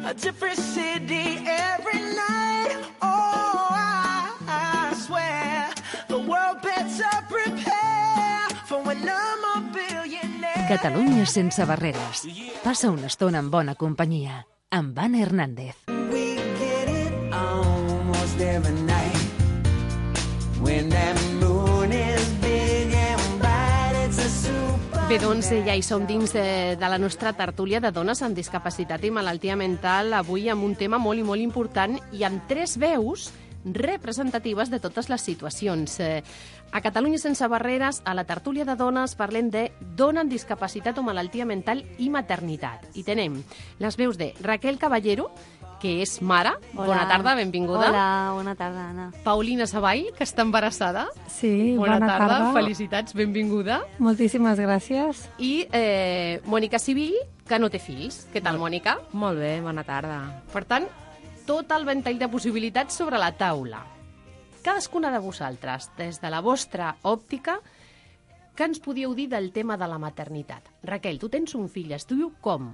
a different city every night. Oh, I, I swear the world better prepare Catalunya sense barreres. Passa una estona en bona companyia. Amb Anna Hernández. We get it almost every night when that moon is big and bright. It's a super. Bé, doncs eh, ja hi som dins de, de la nostra tertúlia de dones amb discapacitat i malaltia mental, avui amb un tema molt i molt important i amb tres veus representatives de totes les situacions. Eh, a Catalunya sense barreres, a la tertúlia de dones, parlem de dona amb discapacitat o malaltia mental i maternitat. I tenem les veus de Raquel Caballero, que és mare. Hola. Bona tarda, benvinguda. Hola, bona tarda, Anna. Paulina Savall, que està embarassada. Sí, bona, bona tarda. tarda. Felicitats, benvinguda. Moltíssimes gràcies. I eh, Mònica Civil, que no té fills. Què tal, Mònica? Molt bé, bona tarda. Per tant, tot el ventall de possibilitats sobre la taula. Cadascuna de vosaltres, des de la vostra òptica, què ens podíeu dir del tema de la maternitat? Raquel, tu tens un fill, es diu com?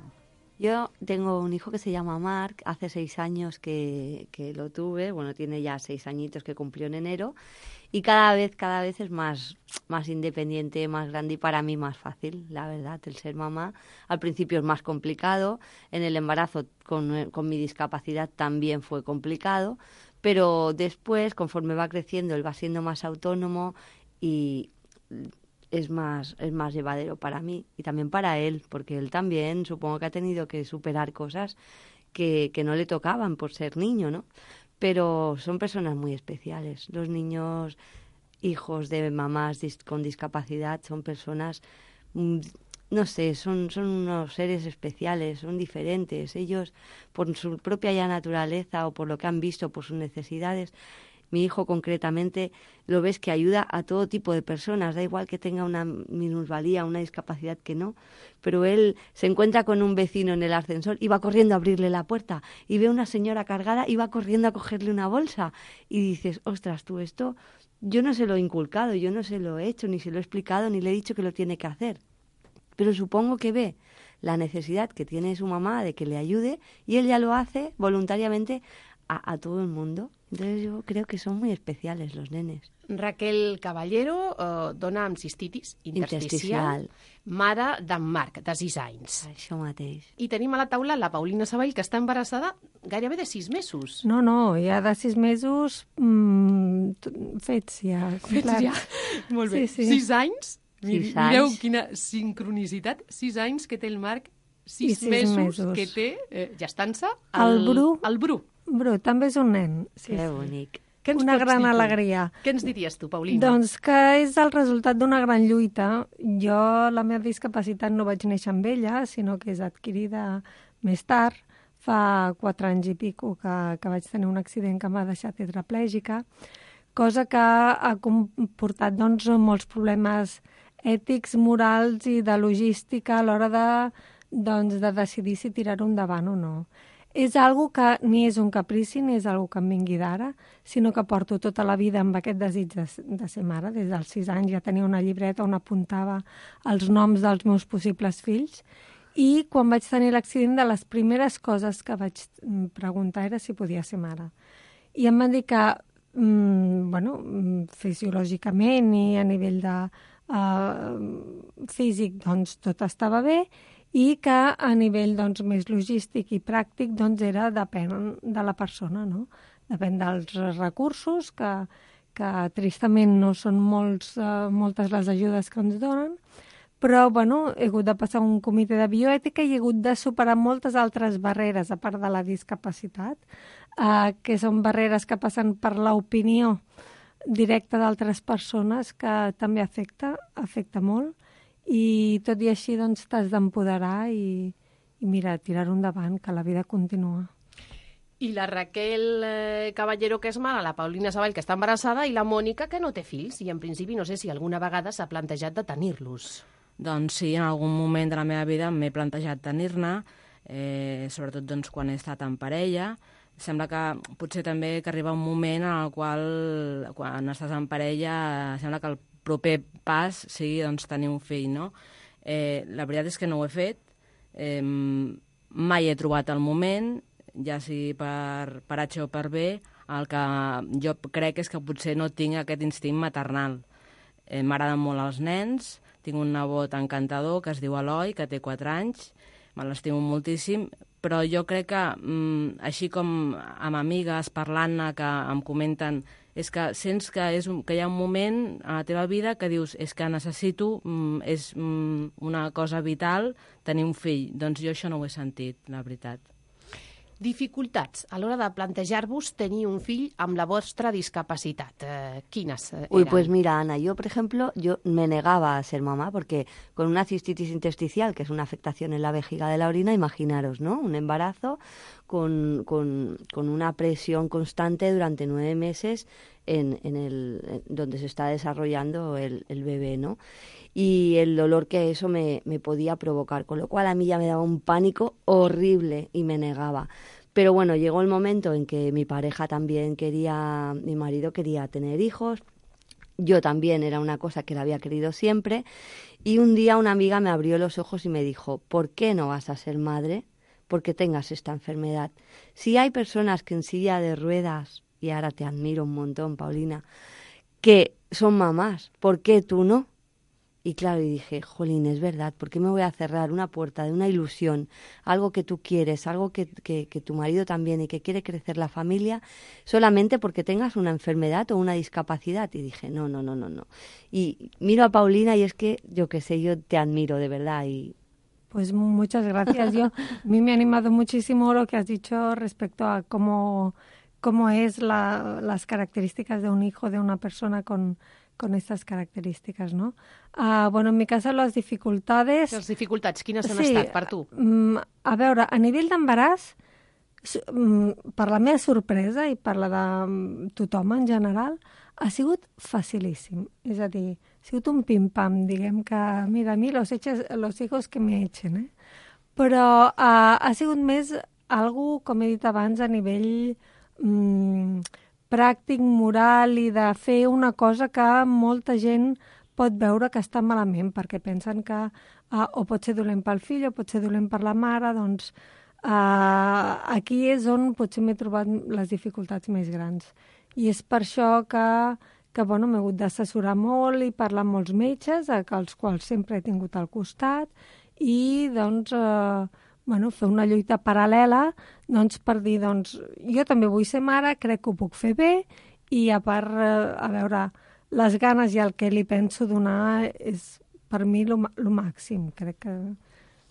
Yo tengo un hijo que se llama Mark, hace seis años que, que lo tuve, bueno, tiene ya seis añitos que cumplió en enero, y cada vez, cada vez es más, más independiente, más grande y para mí más fácil, la verdad, el ser mamá. Al principio es más complicado, en el embarazo con, con mi discapacidad también fue complicado, pero después, conforme va creciendo, él va siendo más autónomo y es más, es más llevadero para mí y también para él, porque él también supongo que ha tenido que superar cosas que, que no le tocaban por ser niño, ¿no? Pero son personas muy especiales. Los niños hijos de mamás dis- con discapacidad son personas, mm, no sé, son, son unos seres especiales, son diferentes. Ellos, por su propia ya naturaleza o por lo que han visto, por sus necesidades, mi hijo concretamente lo ves que ayuda a todo tipo de personas, da igual que tenga una minusvalía, una discapacidad que no, pero él se encuentra con un vecino en el ascensor y va corriendo a abrirle la puerta y ve a una señora cargada y va corriendo a cogerle una bolsa y dices, ostras, tú esto yo no se lo he inculcado, yo no se lo he hecho, ni se lo he explicado, ni le he dicho que lo tiene que hacer. Pero supongo que ve la necesidad que tiene su mamá de que le ayude y él ya lo hace voluntariamente a, a todo el mundo. Entonces yo creo que son muy especiales los nenes. Raquel Caballero eh, dona amb cistitis intersticial, Intersticial. mare d'en Marc, de 6 anys. Això mateix. I tenim a la taula la Paulina Savall, que està embarassada gairebé de 6 mesos. No, no, ja de sis mesos mm, t- fets ja. Fets complet. ja. Molt bé. Sí, sí. 6 anys? Sis Mireu anys. quina sincronicitat. 6 anys que té el Marc, I 6 sis mesos, mesos. que té eh, gestant-se El Bru. El Bru. Bru, també és un nen. Sí, Que sí. bonic. Què ens Una gran dir alegria. Què ens diries tu, Paulina? Doncs que és el resultat d'una gran lluita. Jo la meva discapacitat no vaig néixer amb ella, sinó que és adquirida més tard, fa quatre anys i pico que, que vaig tenir un accident que m'ha deixat tetraplègica, cosa que ha comportat doncs, molts problemes ètics, morals i de logística a l'hora de, doncs, de decidir si tirar-ho endavant o no. És algo que ni és un caprici ni és algo que em vingui d'ara, sinó que porto tota la vida amb aquest desig de, de ser mare. Des dels sis anys ja tenia una llibreta on apuntava els noms dels meus possibles fills i quan vaig tenir l'accident de les primeres coses que vaig preguntar era si podia ser mare. I em van dir que mm, bueno, mm, fisiològicament i a nivell de, uh, físic doncs, tot estava bé i que a nivell doncs, més logístic i pràctic doncs, era depèn de la persona, no? depèn dels recursos, que, que tristament no són molts, uh, moltes les ajudes que ens donen, però bueno, he hagut de passar un comitè de bioètica i he hagut de superar moltes altres barreres, a part de la discapacitat, eh, que són barreres que passen per l'opinió directa d'altres persones que també afecta, afecta molt, i tot i així doncs t'has d'empoderar i, i mira, tirar-ho endavant, que la vida continua. I la Raquel eh, Caballero, que és mare, la Paulina Savall, que està embarassada, i la Mònica, que no té fills. I en principi no sé si alguna vegada s'ha plantejat de tenir-los. Doncs sí, en algun moment de la meva vida m'he plantejat tenir-ne, eh, sobretot doncs, quan he estat en parella. Sembla que potser també que arriba un moment en el qual, quan estàs en parella, sembla que el proper pas sigui doncs, tenir un fill, no? Eh, la veritat és que no ho he fet, eh, mai he trobat el moment, ja sigui per, per H o per B, el que jo crec és que potser no tinc aquest instint maternal. Eh, M'agraden molt els nens, tinc un nebot encantador que es diu Eloi, que té 4 anys, me l'estimo moltíssim, però jo crec que, mm, així com amb amigues parlant-ne que em comenten és que sents que, és que hi ha un moment a la teva vida que dius és que necessito, mm, és mm, una cosa vital tenir un fill. Doncs jo això no ho he sentit, la veritat. Dificultats a l'hora de plantejar-vos tenir un fill amb la vostra discapacitat. Eh, quines eh, Uy, pues mira, Ana, yo, por ejemplo, yo me negaba a ser mamá porque con una cistitis intersticial, que es una afectación en la vejiga de la orina, imaginaros, ¿no? Un embarazo con, con, con una presión constante durante nueve meses en, en el, donde se está desarrollando el, el bebé, ¿no? Y el dolor que eso me, me podía provocar, con lo cual a mí ya me daba un pánico horrible y me negaba. Pero bueno, llegó el momento en que mi pareja también quería, mi marido quería tener hijos, yo también era una cosa que la había querido siempre. Y un día una amiga me abrió los ojos y me dijo, ¿por qué no vas a ser madre? porque tengas esta enfermedad. Si hay personas que en silla de ruedas, y ahora te admiro un montón, Paulina, que son mamás, ¿por qué tú no? Y claro, y dije, jolín, es verdad, ¿por qué me voy a cerrar una puerta de una ilusión, algo que tú quieres, algo que, que, que tu marido también y que quiere crecer la familia, solamente porque tengas una enfermedad o una discapacidad? Y dije, no, no, no, no, no. Y miro a Paulina y es que, yo qué sé, yo te admiro de verdad y Pues muchas gracias. Yo, a mí me ha animado muchísimo lo que has dicho respecto a cómo, cómo es la, las características de un hijo de una persona con, con estas características, ¿no? Ah, bueno, en mi casa les dificultades... Les dificultats, quines han Sí, estat per tu? Mm, a veure, a nivell d'embaràs, mm, per la meva sorpresa i per la de mm, tothom en general, ha sigut facilíssim. És a dir, ha sigut un pim-pam, diguem que, mira, a mi los, eches, los hijos que me echen, eh? Però uh, ha sigut més algú, com he dit abans, a nivell mm, pràctic, moral i de fer una cosa que molta gent pot veure que està malament perquè pensen que uh, o pot ser dolent pel fill o pot ser dolent per la mare, doncs uh, aquí és on potser m'he trobat les dificultats més grans. I és per això que, que bueno, m'he hagut d'assessorar molt i parlar amb molts metges, als quals sempre he tingut al costat, i doncs, eh, bueno, fer una lluita paral·lela doncs, per dir, doncs, jo també vull ser mare, crec que ho puc fer bé, i a part, eh, a veure, les ganes i el que li penso donar és per mi lo màxim, crec que...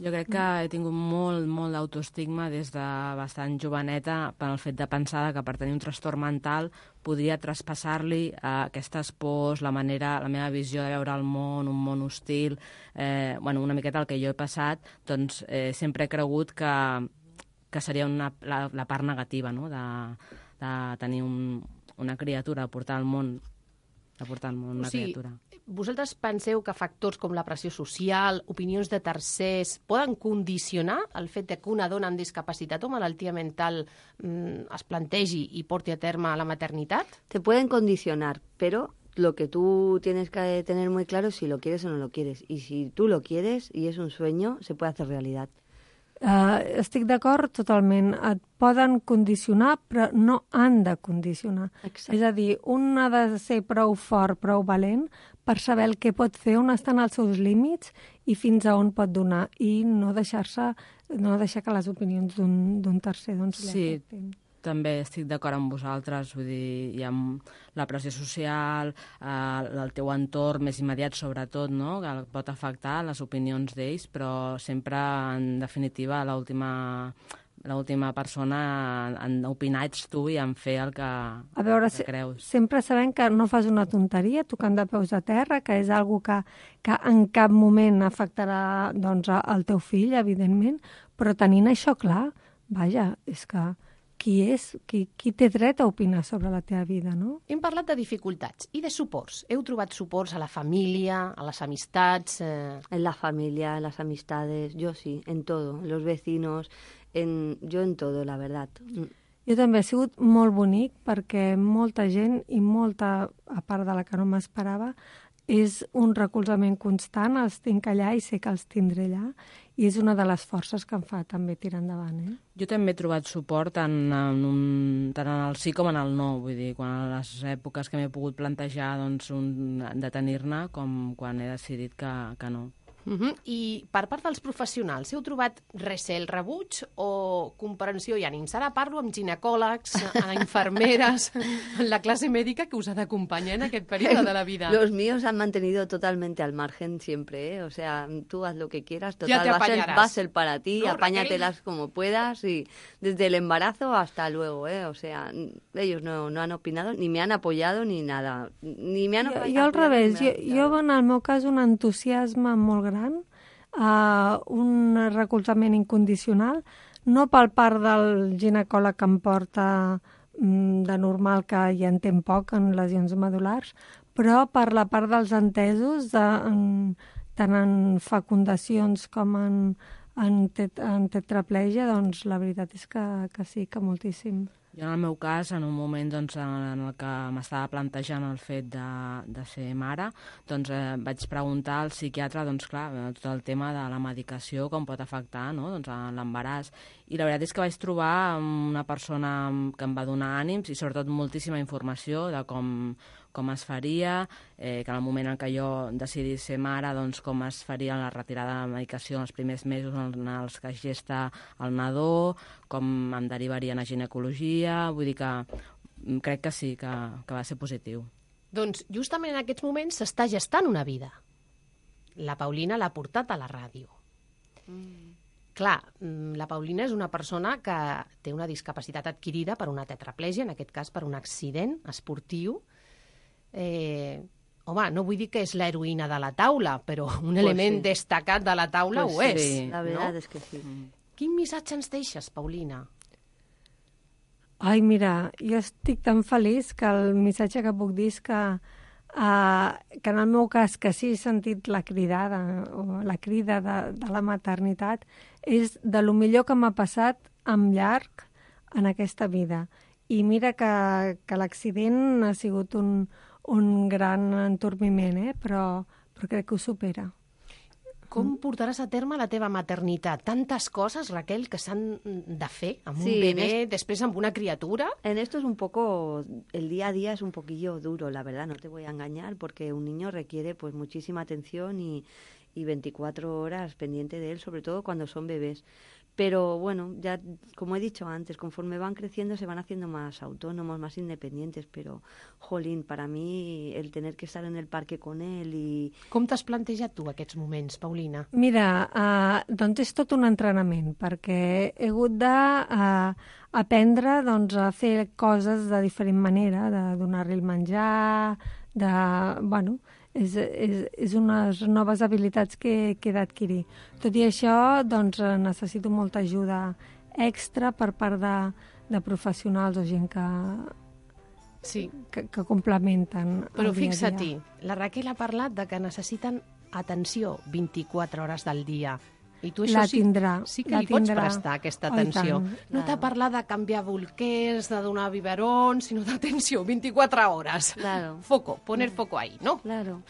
Jo crec que he tingut molt, molt d'autoestigma des de bastant joveneta per el fet de pensar que per tenir un trastorn mental podria traspassar-li eh, aquestes pors, la manera, la meva visió de veure el món, un món hostil, eh, bueno, una miqueta el que jo he passat, doncs eh, sempre he cregut que, que seria una, la, la part negativa, no?, de, de tenir un, una criatura, de portar al món, de portar al món una O sigui, criatura. Vosaltres penseu que factors com la pressió social, opinions de tercers, poden condicionar el fet de que una dona amb discapacitat o malaltia mental mm, es plantegi i porti a terme la maternitat? te pueden condicionar, pero lo que tú tienes que tener muy claro es si lo quieres o no lo quieres. Y si tú lo quieres y es un sueño, se puede hacer realidad. Uh, estic d'acord totalment. Et poden condicionar, però no han de condicionar. Exacte. És a dir, un ha de ser prou fort, prou valent, per saber el que pot fer, on estan els seus límits i fins a on pot donar, i no deixar-se no deixar que les opinions d'un tercer doncs, Sí, també estic d'acord amb vosaltres, vull dir, hi ha la pressió social, eh, el teu entorn més immediat sobretot, no?, que pot afectar les opinions d'ells, però sempre, en definitiva, l'última l'última persona en opinar ets tu i en fer el que, A veure, el que creus. sempre sabem que no fas una tonteria tocant de peus a terra, que és algo que, que en cap moment afectarà doncs, a- al teu fill, evidentment, però tenint això clar, vaja, és que qui és, qui, qui té dret a opinar sobre la teva vida, no? Hem parlat de dificultats i de suports. Heu trobat suports a la família, a les amistats... Eh... En la familia, en las amistades, yo sí, en todo, en los vecinos, en, yo en todo, la verdad. Mm. Jo també ha sigut molt bonic perquè molta gent i molta, a part de la que no m'esperava, és un recolzament constant, els tinc allà i sé que els tindré allà, i és una de les forces que em fa també tirar endavant. Eh? Jo també he trobat suport tant en, un, tant en el sí com en el no, vull dir, quan a les èpoques que m'he pogut plantejar doncs, un, de tenir-ne com quan he decidit que, que no. Uh -huh. I per part dels professionals, heu trobat recel, rebuig o comprensió i ànims? Ara parlo amb ginecòlegs, amb infermeres, en la classe mèdica que us ha d'acompanyar en aquest període de la vida. Los míos han mantenido totalmente al margen siempre, ¿eh? O sea, tú haz lo que quieras, total, va, a ser, va a ser para ti, No, apáñatelas como puedas y desde el embarazo hasta luego, ¿eh? O sea, ellos no, no han opinado, ni me han apoyado, ni nada. Ni me han Jo, apoyado. jo al revés, jo, jo en el meu cas un entusiasme molt gran, uh, un recolzament incondicional, no pel part del ginecòleg que em porta mm, de normal que hi entén poc en lesions medulars, però per la part dels entesos, de, en, tant en fecundacions com en, en, tet, en tetraplegia, doncs la veritat és que, que sí, que moltíssim. Jo en el meu cas, en un moment doncs, en el que m'estava plantejant el fet de, de ser mare, doncs eh, vaig preguntar al psiquiatre doncs, clar, tot el tema de la medicació, com pot afectar no? doncs, l'embaràs. I la veritat és que vaig trobar una persona que em va donar ànims i sobretot moltíssima informació de com, com es faria, eh, que en el moment en què jo decidís ser mare, doncs com es faria la retirada de la medicació en els primers mesos en els que es gesta el nadó, com em derivarien a ginecologia, vull dir que mm, crec que sí, que, que va ser positiu. Doncs justament en aquests moments s'està gestant una vida. La Paulina l'ha portat a la ràdio. Mm. Clar, mm, la Paulina és una persona que té una discapacitat adquirida per una tetraplegia, en aquest cas per un accident esportiu. Eh, home, no vull dir que és l'heroïna de la taula, però un Pues element sí. destacat de la taula Pues ho és. sí, la veritat no? és que sí. Quin missatge ens deixes, Paulina? Ai, mira, jo estic tan feliç que el missatge que puc dir és que, uh, que en el meu cas, que sí he sentit la cridada o la crida de, de la maternitat, és de lo millor que m'ha passat amb llarg en aquesta vida. I mira que, que l'accident ha sigut un, un gran entorpiment, eh? però, però crec que ho supera. Com portaràs a terme la teva maternitat? Tantes coses, Raquel, que s'han de fer amb Sí, un bebè, en després amb una criatura. En esto es un poco, el día a día es un poquillo duro, la verdad, no te voy a engañar, porque un niño requiere pues muchísima atención y, y 24 horas pendiente de él, sobre todo cuando son bebés. Pero bueno, ya como he dicho antes, conforme van creciendo se van haciendo más autónomos, más independientes, pero jolín, para mí el tener que estar en el parque con él y... Com t'has plantejat tu aquests moments, Paulina? Mira, uh, doncs és tot un entrenament, perquè he hagut de uh, aprendre doncs, a fer coses de diferent manera, de donar-li el menjar, de... Bueno, és, és, és unes noves habilitats que, que he d'adquirir. Tot i això, doncs, necessito molta ajuda extra per part de, de professionals o gent que, sí. que, que complementen Però fixa-t'hi, la Raquel ha parlat de que necessiten atenció 24 hores del dia. I tu això La sí, tindrà, sí que la li pots tindrà. prestar aquesta Oh, atenció. tant. No t'ha parlat de canviar bolquers, de donar biberons, sinó d'atenció 24 hores. Claro. Foco, poner foco ahí, no? Claro.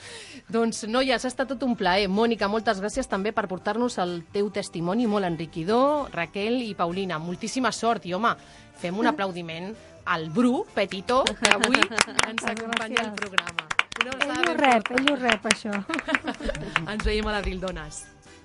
Doncs, noies, ha estat tot un plaer. Mònica, moltes gràcies també per portar-nos el teu testimoni molt enriquidor. Raquel i Paulina, moltíssima sort. I, home, fem un aplaudiment al Bru Petitó, que avui ens acompanya al programa. Ell ho rep, ell ho rep, això. Ens veiem a l'abril, dones.